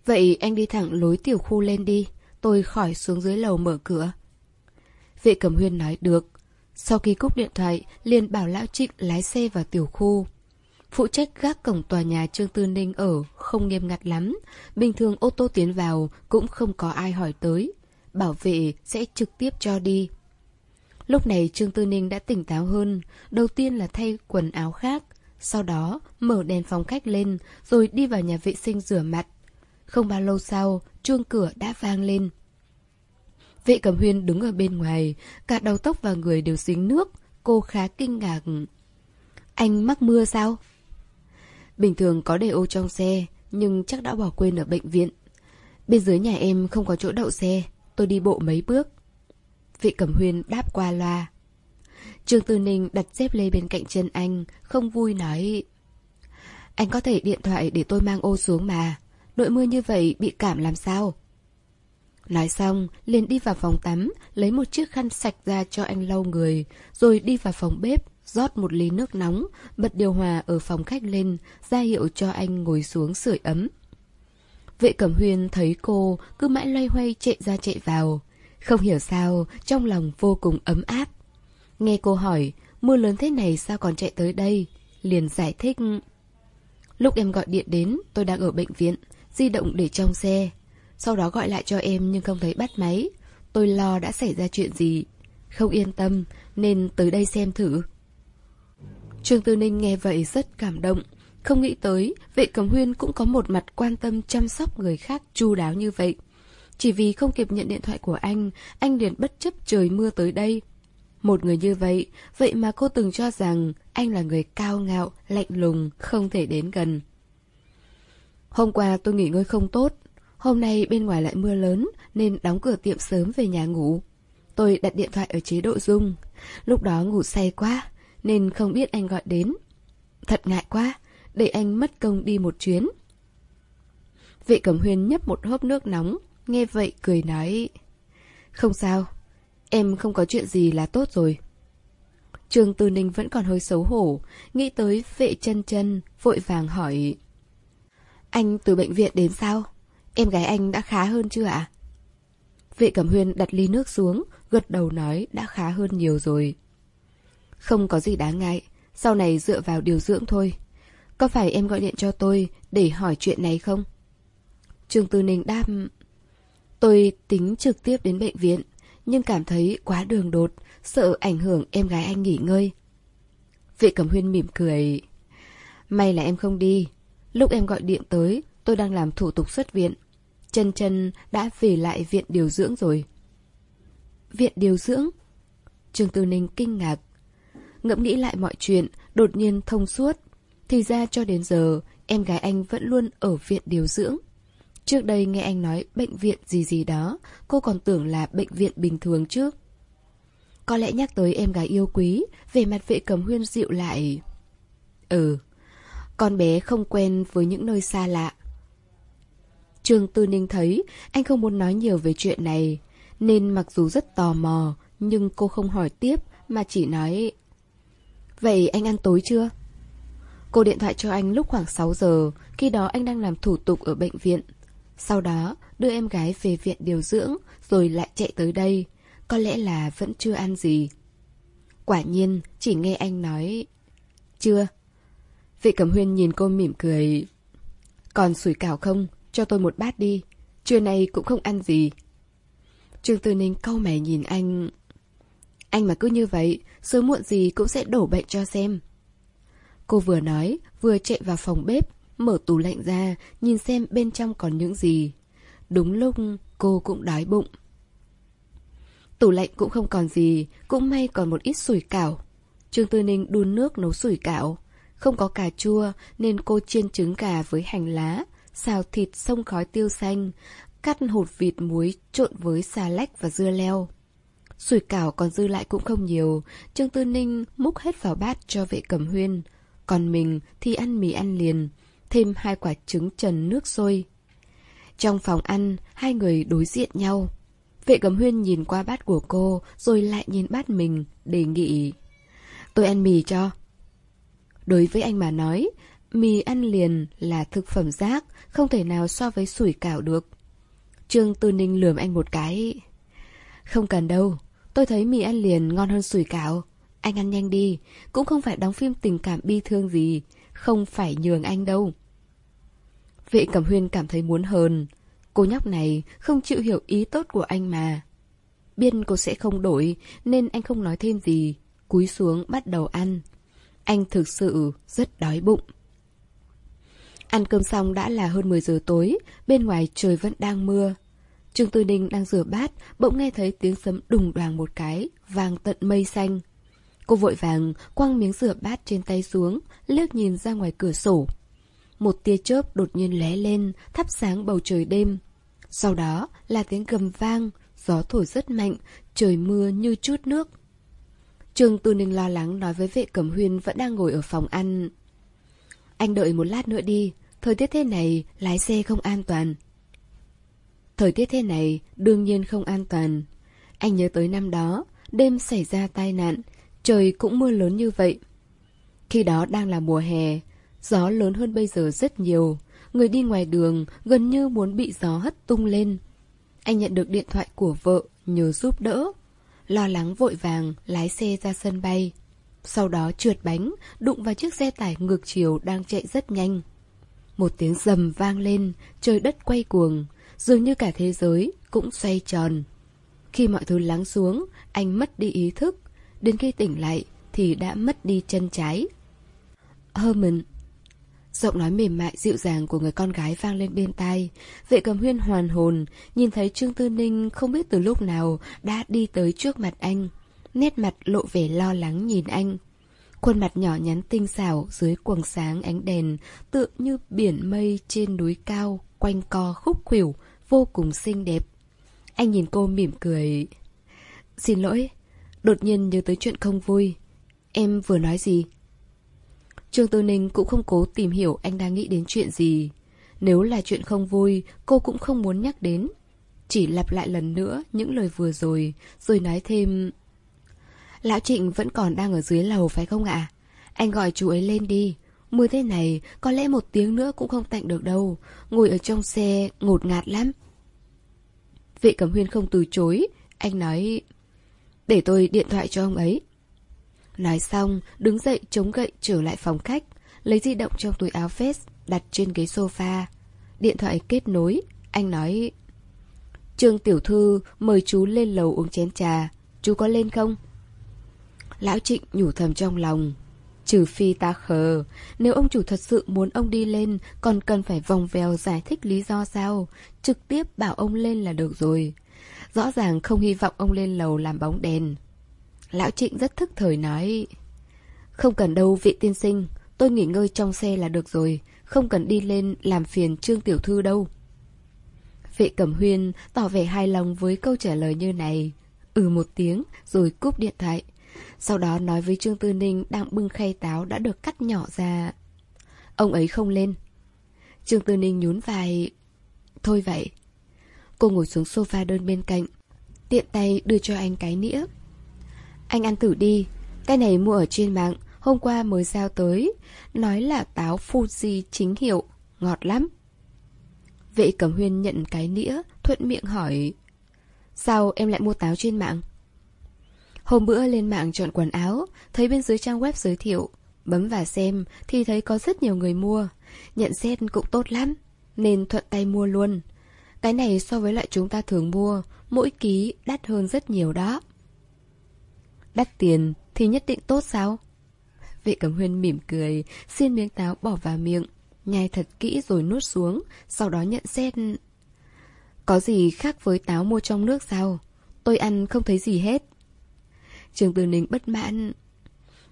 Vậy anh đi thẳng lối tiểu khu lên đi, tôi khỏi xuống dưới lầu mở cửa. Vệ cầm huyên nói được. Sau khi cúp điện thoại, liền bảo lão trịnh lái xe vào tiểu khu. Phụ trách gác cổng tòa nhà Trương Tư Ninh ở không nghiêm ngặt lắm. Bình thường ô tô tiến vào cũng không có ai hỏi tới. Bảo vệ sẽ trực tiếp cho đi. Lúc này Trương Tư Ninh đã tỉnh táo hơn. Đầu tiên là thay quần áo khác. Sau đó mở đèn phòng khách lên rồi đi vào nhà vệ sinh rửa mặt. Không bao lâu sau, chuông cửa đã vang lên. Vệ Cẩm Huyên đứng ở bên ngoài, cả đầu tóc và người đều dính nước. Cô khá kinh ngạc. Anh mắc mưa sao? Bình thường có để ô trong xe, nhưng chắc đã bỏ quên ở bệnh viện. Bên dưới nhà em không có chỗ đậu xe, tôi đi bộ mấy bước. Vị Cẩm Huyên đáp qua loa. Trương Tư Ninh đặt dép lê bên cạnh chân anh, không vui nói. Anh có thể điện thoại để tôi mang ô xuống mà. Đội mưa như vậy bị cảm làm sao? Nói xong, liền đi vào phòng tắm, lấy một chiếc khăn sạch ra cho anh lau người, rồi đi vào phòng bếp, rót một ly nước nóng, bật điều hòa ở phòng khách lên, ra hiệu cho anh ngồi xuống sưởi ấm. Vệ Cẩm Huyên thấy cô cứ mãi loay hoay chạy ra chạy vào. Không hiểu sao, trong lòng vô cùng ấm áp. Nghe cô hỏi, mưa lớn thế này sao còn chạy tới đây? Liền giải thích. Lúc em gọi điện đến, tôi đang ở bệnh viện, di động để trong xe. Sau đó gọi lại cho em nhưng không thấy bắt máy. Tôi lo đã xảy ra chuyện gì. Không yên tâm, nên tới đây xem thử. Trương Tư Ninh nghe vậy rất cảm động. Không nghĩ tới, vệ cầm huyên cũng có một mặt quan tâm chăm sóc người khác chu đáo như vậy. Chỉ vì không kịp nhận điện thoại của anh, anh liền bất chấp trời mưa tới đây. Một người như vậy, vậy mà cô từng cho rằng anh là người cao ngạo, lạnh lùng, không thể đến gần. Hôm qua tôi nghỉ ngơi không tốt, hôm nay bên ngoài lại mưa lớn nên đóng cửa tiệm sớm về nhà ngủ. Tôi đặt điện thoại ở chế độ rung, lúc đó ngủ say quá nên không biết anh gọi đến. Thật ngại quá, để anh mất công đi một chuyến. Vệ Cẩm Huyên nhấp một hớp nước nóng, nghe vậy cười nói. Không sao, em không có chuyện gì là tốt rồi. Trường Tư Ninh vẫn còn hơi xấu hổ, nghĩ tới vệ chân chân, vội vàng hỏi. Anh từ bệnh viện đến sao? Em gái anh đã khá hơn chưa ạ? Vệ Cẩm Huyên đặt ly nước xuống, gật đầu nói đã khá hơn nhiều rồi. Không có gì đáng ngại, sau này dựa vào điều dưỡng thôi. Có phải em gọi điện cho tôi để hỏi chuyện này không? Trường Tư Ninh đáp Tôi tính trực tiếp đến bệnh viện Nhưng cảm thấy quá đường đột Sợ ảnh hưởng em gái anh nghỉ ngơi Vệ Cẩm Huyên mỉm cười May là em không đi Lúc em gọi điện tới, Tôi đang làm thủ tục xuất viện. Chân chân đã về lại viện điều dưỡng rồi. Viện điều dưỡng? Trương Tư Ninh kinh ngạc. Ngẫm nghĩ lại mọi chuyện, Đột nhiên thông suốt. Thì ra cho đến giờ, Em gái anh vẫn luôn ở viện điều dưỡng. Trước đây nghe anh nói bệnh viện gì gì đó, Cô còn tưởng là bệnh viện bình thường chứ. Có lẽ nhắc tới em gái yêu quý Về mặt vệ cầm huyên dịu lại. Ừ con bé không quen với những nơi xa lạ. Trương Tư Ninh thấy Anh không muốn nói nhiều về chuyện này, Nên mặc dù rất tò mò, Nhưng cô không hỏi tiếp Mà chỉ nói, Vậy anh ăn tối chưa? Cô điện thoại cho anh lúc khoảng 6 giờ, Khi đó anh đang làm thủ tục ở bệnh viện. Sau đó, đưa em gái về viện điều dưỡng, Rồi lại chạy tới đây. Có lẽ là vẫn chưa ăn gì. Quả nhiên, chỉ nghe anh nói, Chưa. Vị Cẩm Huyên nhìn cô mỉm cười. Còn sủi cảo không? Cho tôi một bát đi. Trưa nay cũng không ăn gì. Trương Tư Ninh câu mày nhìn anh. Anh mà cứ như vậy, Sớm muộn gì cũng sẽ đổ bệnh cho xem. Cô vừa nói, Vừa chạy vào phòng bếp, Mở tủ lạnh ra, Nhìn xem bên trong còn những gì. Đúng lúc, cô cũng đói bụng. Tủ lạnh cũng không còn gì, Cũng may còn một ít sủi cảo. Trương Tư Ninh đun nước nấu sủi cảo. Không có cà chua Nên cô chiên trứng gà với hành lá, Xào thịt sông khói tiêu xanh, Cắt hột vịt muối trộn với xà lách và dưa leo. Sủi cảo còn dư lại cũng không nhiều, Trương Tư Ninh múc hết vào bát cho vệ cầm huyên. Còn mình thì ăn mì ăn liền, Thêm hai quả trứng trần nước sôi. Trong phòng ăn, Hai người đối diện nhau. Vệ cầm huyên nhìn qua bát của cô Rồi lại nhìn bát mình, Đề nghị, Tôi ăn mì cho. Đối với anh mà nói, Mì ăn liền là thực phẩm rác, Không thể nào so với sủi cảo được. Trương Tư Ninh lườm anh một cái. Không cần đâu, Tôi thấy mì ăn liền ngon hơn sủi cảo. Anh ăn nhanh đi, Cũng không phải đóng phim tình cảm bi thương gì, Không phải nhường anh đâu. Vệ Cẩm Huyên cảm thấy muốn hờn Cô nhóc này không chịu hiểu ý tốt của anh mà. Biên cô sẽ không đổi, Nên anh không nói thêm gì, Cúi xuống bắt đầu ăn. Anh thực sự rất đói bụng Ăn cơm xong đã là hơn 10 giờ tối Bên ngoài trời vẫn đang mưa Trương Tư Ninh đang rửa bát, bỗng nghe thấy tiếng sấm đùng đoàng một cái, vàng tận mây xanh. Cô vội vàng quăng miếng rửa bát trên tay xuống, liếc nhìn ra ngoài cửa sổ. Một tia chớp đột nhiên lóe lên, thắp sáng bầu trời đêm. Sau đó là tiếng gầm vang, gió thổi rất mạnh, trời mưa như chút nước. Trương Tư Ninh lo lắng nói với vệ cẩm huyên vẫn đang ngồi ở phòng ăn. Anh đợi một lát nữa đi, thời tiết thế này lái xe không an toàn. Thời tiết thế này đương nhiên không an toàn. Anh nhớ tới năm đó, đêm xảy ra tai nạn, trời cũng mưa lớn như vậy. Khi đó đang là mùa hè, gió lớn hơn bây giờ rất nhiều. Người đi ngoài đường gần như muốn bị gió hất tung lên. Anh nhận được điện thoại của vợ nhờ giúp đỡ. Lo lắng vội vàng lái xe ra sân bay. Sau đó trượt bánh, đụng vào chiếc xe tải ngược chiều đang chạy rất nhanh. Một tiếng rầm vang lên, trời đất quay cuồng, dường như cả thế giới cũng xoay tròn. Khi mọi thứ lắng xuống, anh mất đi ý thức, đến khi tỉnh lại thì đã mất đi chân trái. Herman Giọng nói mềm mại dịu dàng của người con gái vang lên bên tai Vệ cầm huyên hoàn hồn Nhìn thấy Trương Tư Ninh không biết từ lúc nào Đã đi tới trước mặt anh Nét mặt lộ vẻ lo lắng nhìn anh Khuôn mặt nhỏ nhắn tinh xảo Dưới quầng sáng ánh đèn Tựa như biển mây trên núi cao Quanh co khúc khuỷu vô cùng xinh đẹp. Anh nhìn cô mỉm cười. Xin lỗi, đột nhiên nhớ tới chuyện không vui. Em vừa nói gì? Trương Tư Ninh cũng không cố tìm hiểu anh đang nghĩ đến chuyện gì. Nếu là chuyện không vui, cô cũng không muốn nhắc đến. Chỉ lặp lại lần nữa những lời vừa rồi, rồi nói thêm... Lão Trịnh vẫn còn đang ở dưới lầu phải không ạ? Anh gọi chú ấy lên đi. Mưa thế này, có lẽ một tiếng nữa cũng không tạnh được đâu. Ngồi ở trong xe, ngột ngạt lắm. Vệ Cẩm Huyên không từ chối, anh nói... Để tôi điện thoại cho ông ấy. Nói xong, đứng dậy chống gậy trở lại phòng khách, lấy di động trong túi áo vest, đặt trên ghế sofa. Điện thoại kết nối, Anh nói Trương Tiểu Thư mời chú lên lầu uống chén trà Chú có lên không? Lão Trịnh nhủ thầm trong lòng Trừ phi ta khờ Nếu ông chủ thật sự muốn ông đi lên Còn cần phải vòng vèo giải thích lý do sao Trực tiếp bảo ông lên là được rồi Rõ ràng không hy vọng ông lên lầu làm bóng đèn Lão Trịnh rất thức thời nói, Không cần đâu vị tiên sinh, Tôi nghỉ ngơi trong xe là được rồi, Không cần đi lên làm phiền Trương Tiểu Thư đâu. Vệ Cẩm Huyên tỏ vẻ hài lòng với câu trả lời như này. Ừ một tiếng, rồi cúp điện thoại. Sau đó nói với Trương Tư Ninh đang bưng khay táo đã được cắt nhỏ ra. Ông ấy không lên. Trương Tư Ninh nhún vai, Thôi vậy, Cô ngồi xuống sofa đơn bên cạnh, Tiện tay đưa cho anh cái nĩa. Anh ăn thử đi. Cái này mua ở trên mạng, Hôm qua mới giao tới. Nói là táo Fuji chính hiệu, Ngọt lắm. Vệ cẩm huyên nhận cái nĩa, Thuận miệng hỏi, Sao em lại mua táo trên mạng? Hôm bữa lên mạng chọn quần áo, Thấy bên dưới trang web giới thiệu, Bấm vào xem thì thấy có rất nhiều người mua. Nhận xét cũng tốt lắm, Nên thuận tay mua luôn. Cái này so với loại chúng ta thường mua, Mỗi ký đắt hơn rất nhiều đó. Đắt tiền thì nhất định tốt sao? Vệ cẩm huyên mỉm cười Xin miếng táo bỏ vào miệng, Nhai thật kỹ rồi nuốt xuống, Sau đó nhận xét. Có gì khác với táo mua trong nước sao? Tôi ăn không thấy gì hết. Trường Từ Ninh bất mãn.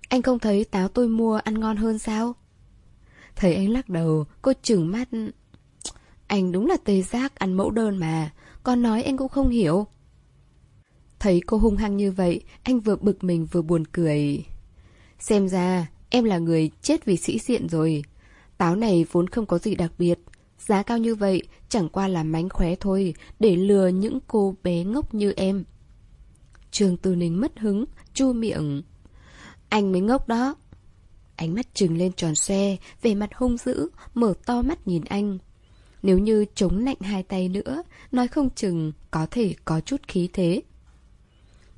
Anh không thấy táo tôi mua ăn ngon hơn sao? Thấy anh lắc đầu, Cô chừng mắt. Anh đúng là tê giác, ăn mẫu đơn mà. Con nói anh cũng không hiểu. Thấy cô hung hăng như vậy, Anh vừa bực mình vừa buồn cười. Xem ra, em là người chết vì sĩ diện rồi. Táo này vốn không có gì đặc biệt. Giá cao như vậy, chẳng qua là mánh khóe thôi, Để lừa những cô bé ngốc như em. Trường Tư Ninh mất hứng, Chu miệng. Anh mới ngốc đó. Ánh mắt trừng lên tròn xe Về mặt hung dữ, Mở to mắt nhìn anh. Nếu như chống lạnh hai tay nữa, Nói không chừng có thể có chút khí thế.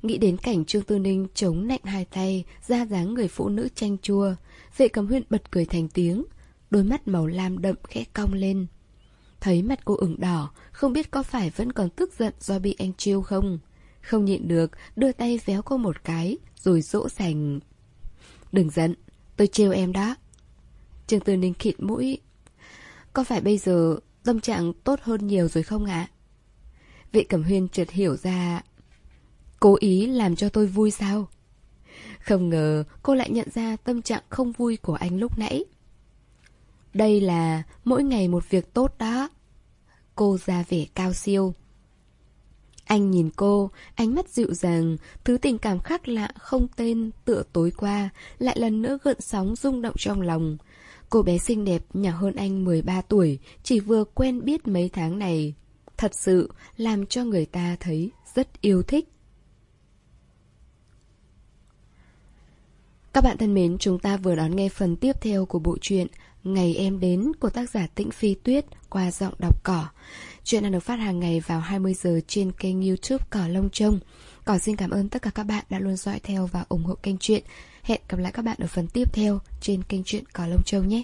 Nghĩ đến cảnh Trương Tư Ninh chống nạnh hai tay, ra dáng người phụ nữ chanh chua. Vệ cầm huyên bật cười thành tiếng, đôi mắt màu lam đậm khẽ cong lên. Thấy mặt cô ửng đỏ, không biết có phải vẫn còn tức giận do bị anh chiêu không? Không nhịn được, đưa tay véo cô một cái, rồi dỗ sành Đừng giận, tôi trêu em đó. Trương Tư Ninh khịt mũi. Có phải bây giờ tâm trạng tốt hơn nhiều rồi không ạ? Vệ Cẩm Huyên chợt hiểu ra Cố ý làm cho tôi vui sao? Không ngờ cô lại nhận ra tâm trạng không vui của anh lúc nãy. Đây là mỗi ngày một việc tốt đó. Cô ra vẻ cao siêu. Anh nhìn cô, ánh mắt dịu dàng, thứ tình cảm khác lạ không tên tựa tối qua, lại lần nữa gợn sóng rung động trong lòng. Cô bé xinh đẹp nhỏ hơn anh 13 tuổi, chỉ vừa quen biết mấy tháng này. Thật sự làm cho người ta thấy rất yêu thích. Các bạn thân mến, chúng ta vừa đón nghe phần tiếp theo của bộ truyện Ngày em đến của tác giả Tĩnh Phi Tuyết qua giọng đọc cỏ. Chuyện đang được phát hàng ngày vào 20 giờ trên kênh youtube Cỏ Lông Trông. Cỏ xin cảm ơn tất cả các bạn đã luôn dõi theo và ủng hộ kênh truyện. Hẹn gặp lại các bạn ở phần tiếp theo trên kênh truyện Cỏ Lông Trông nhé.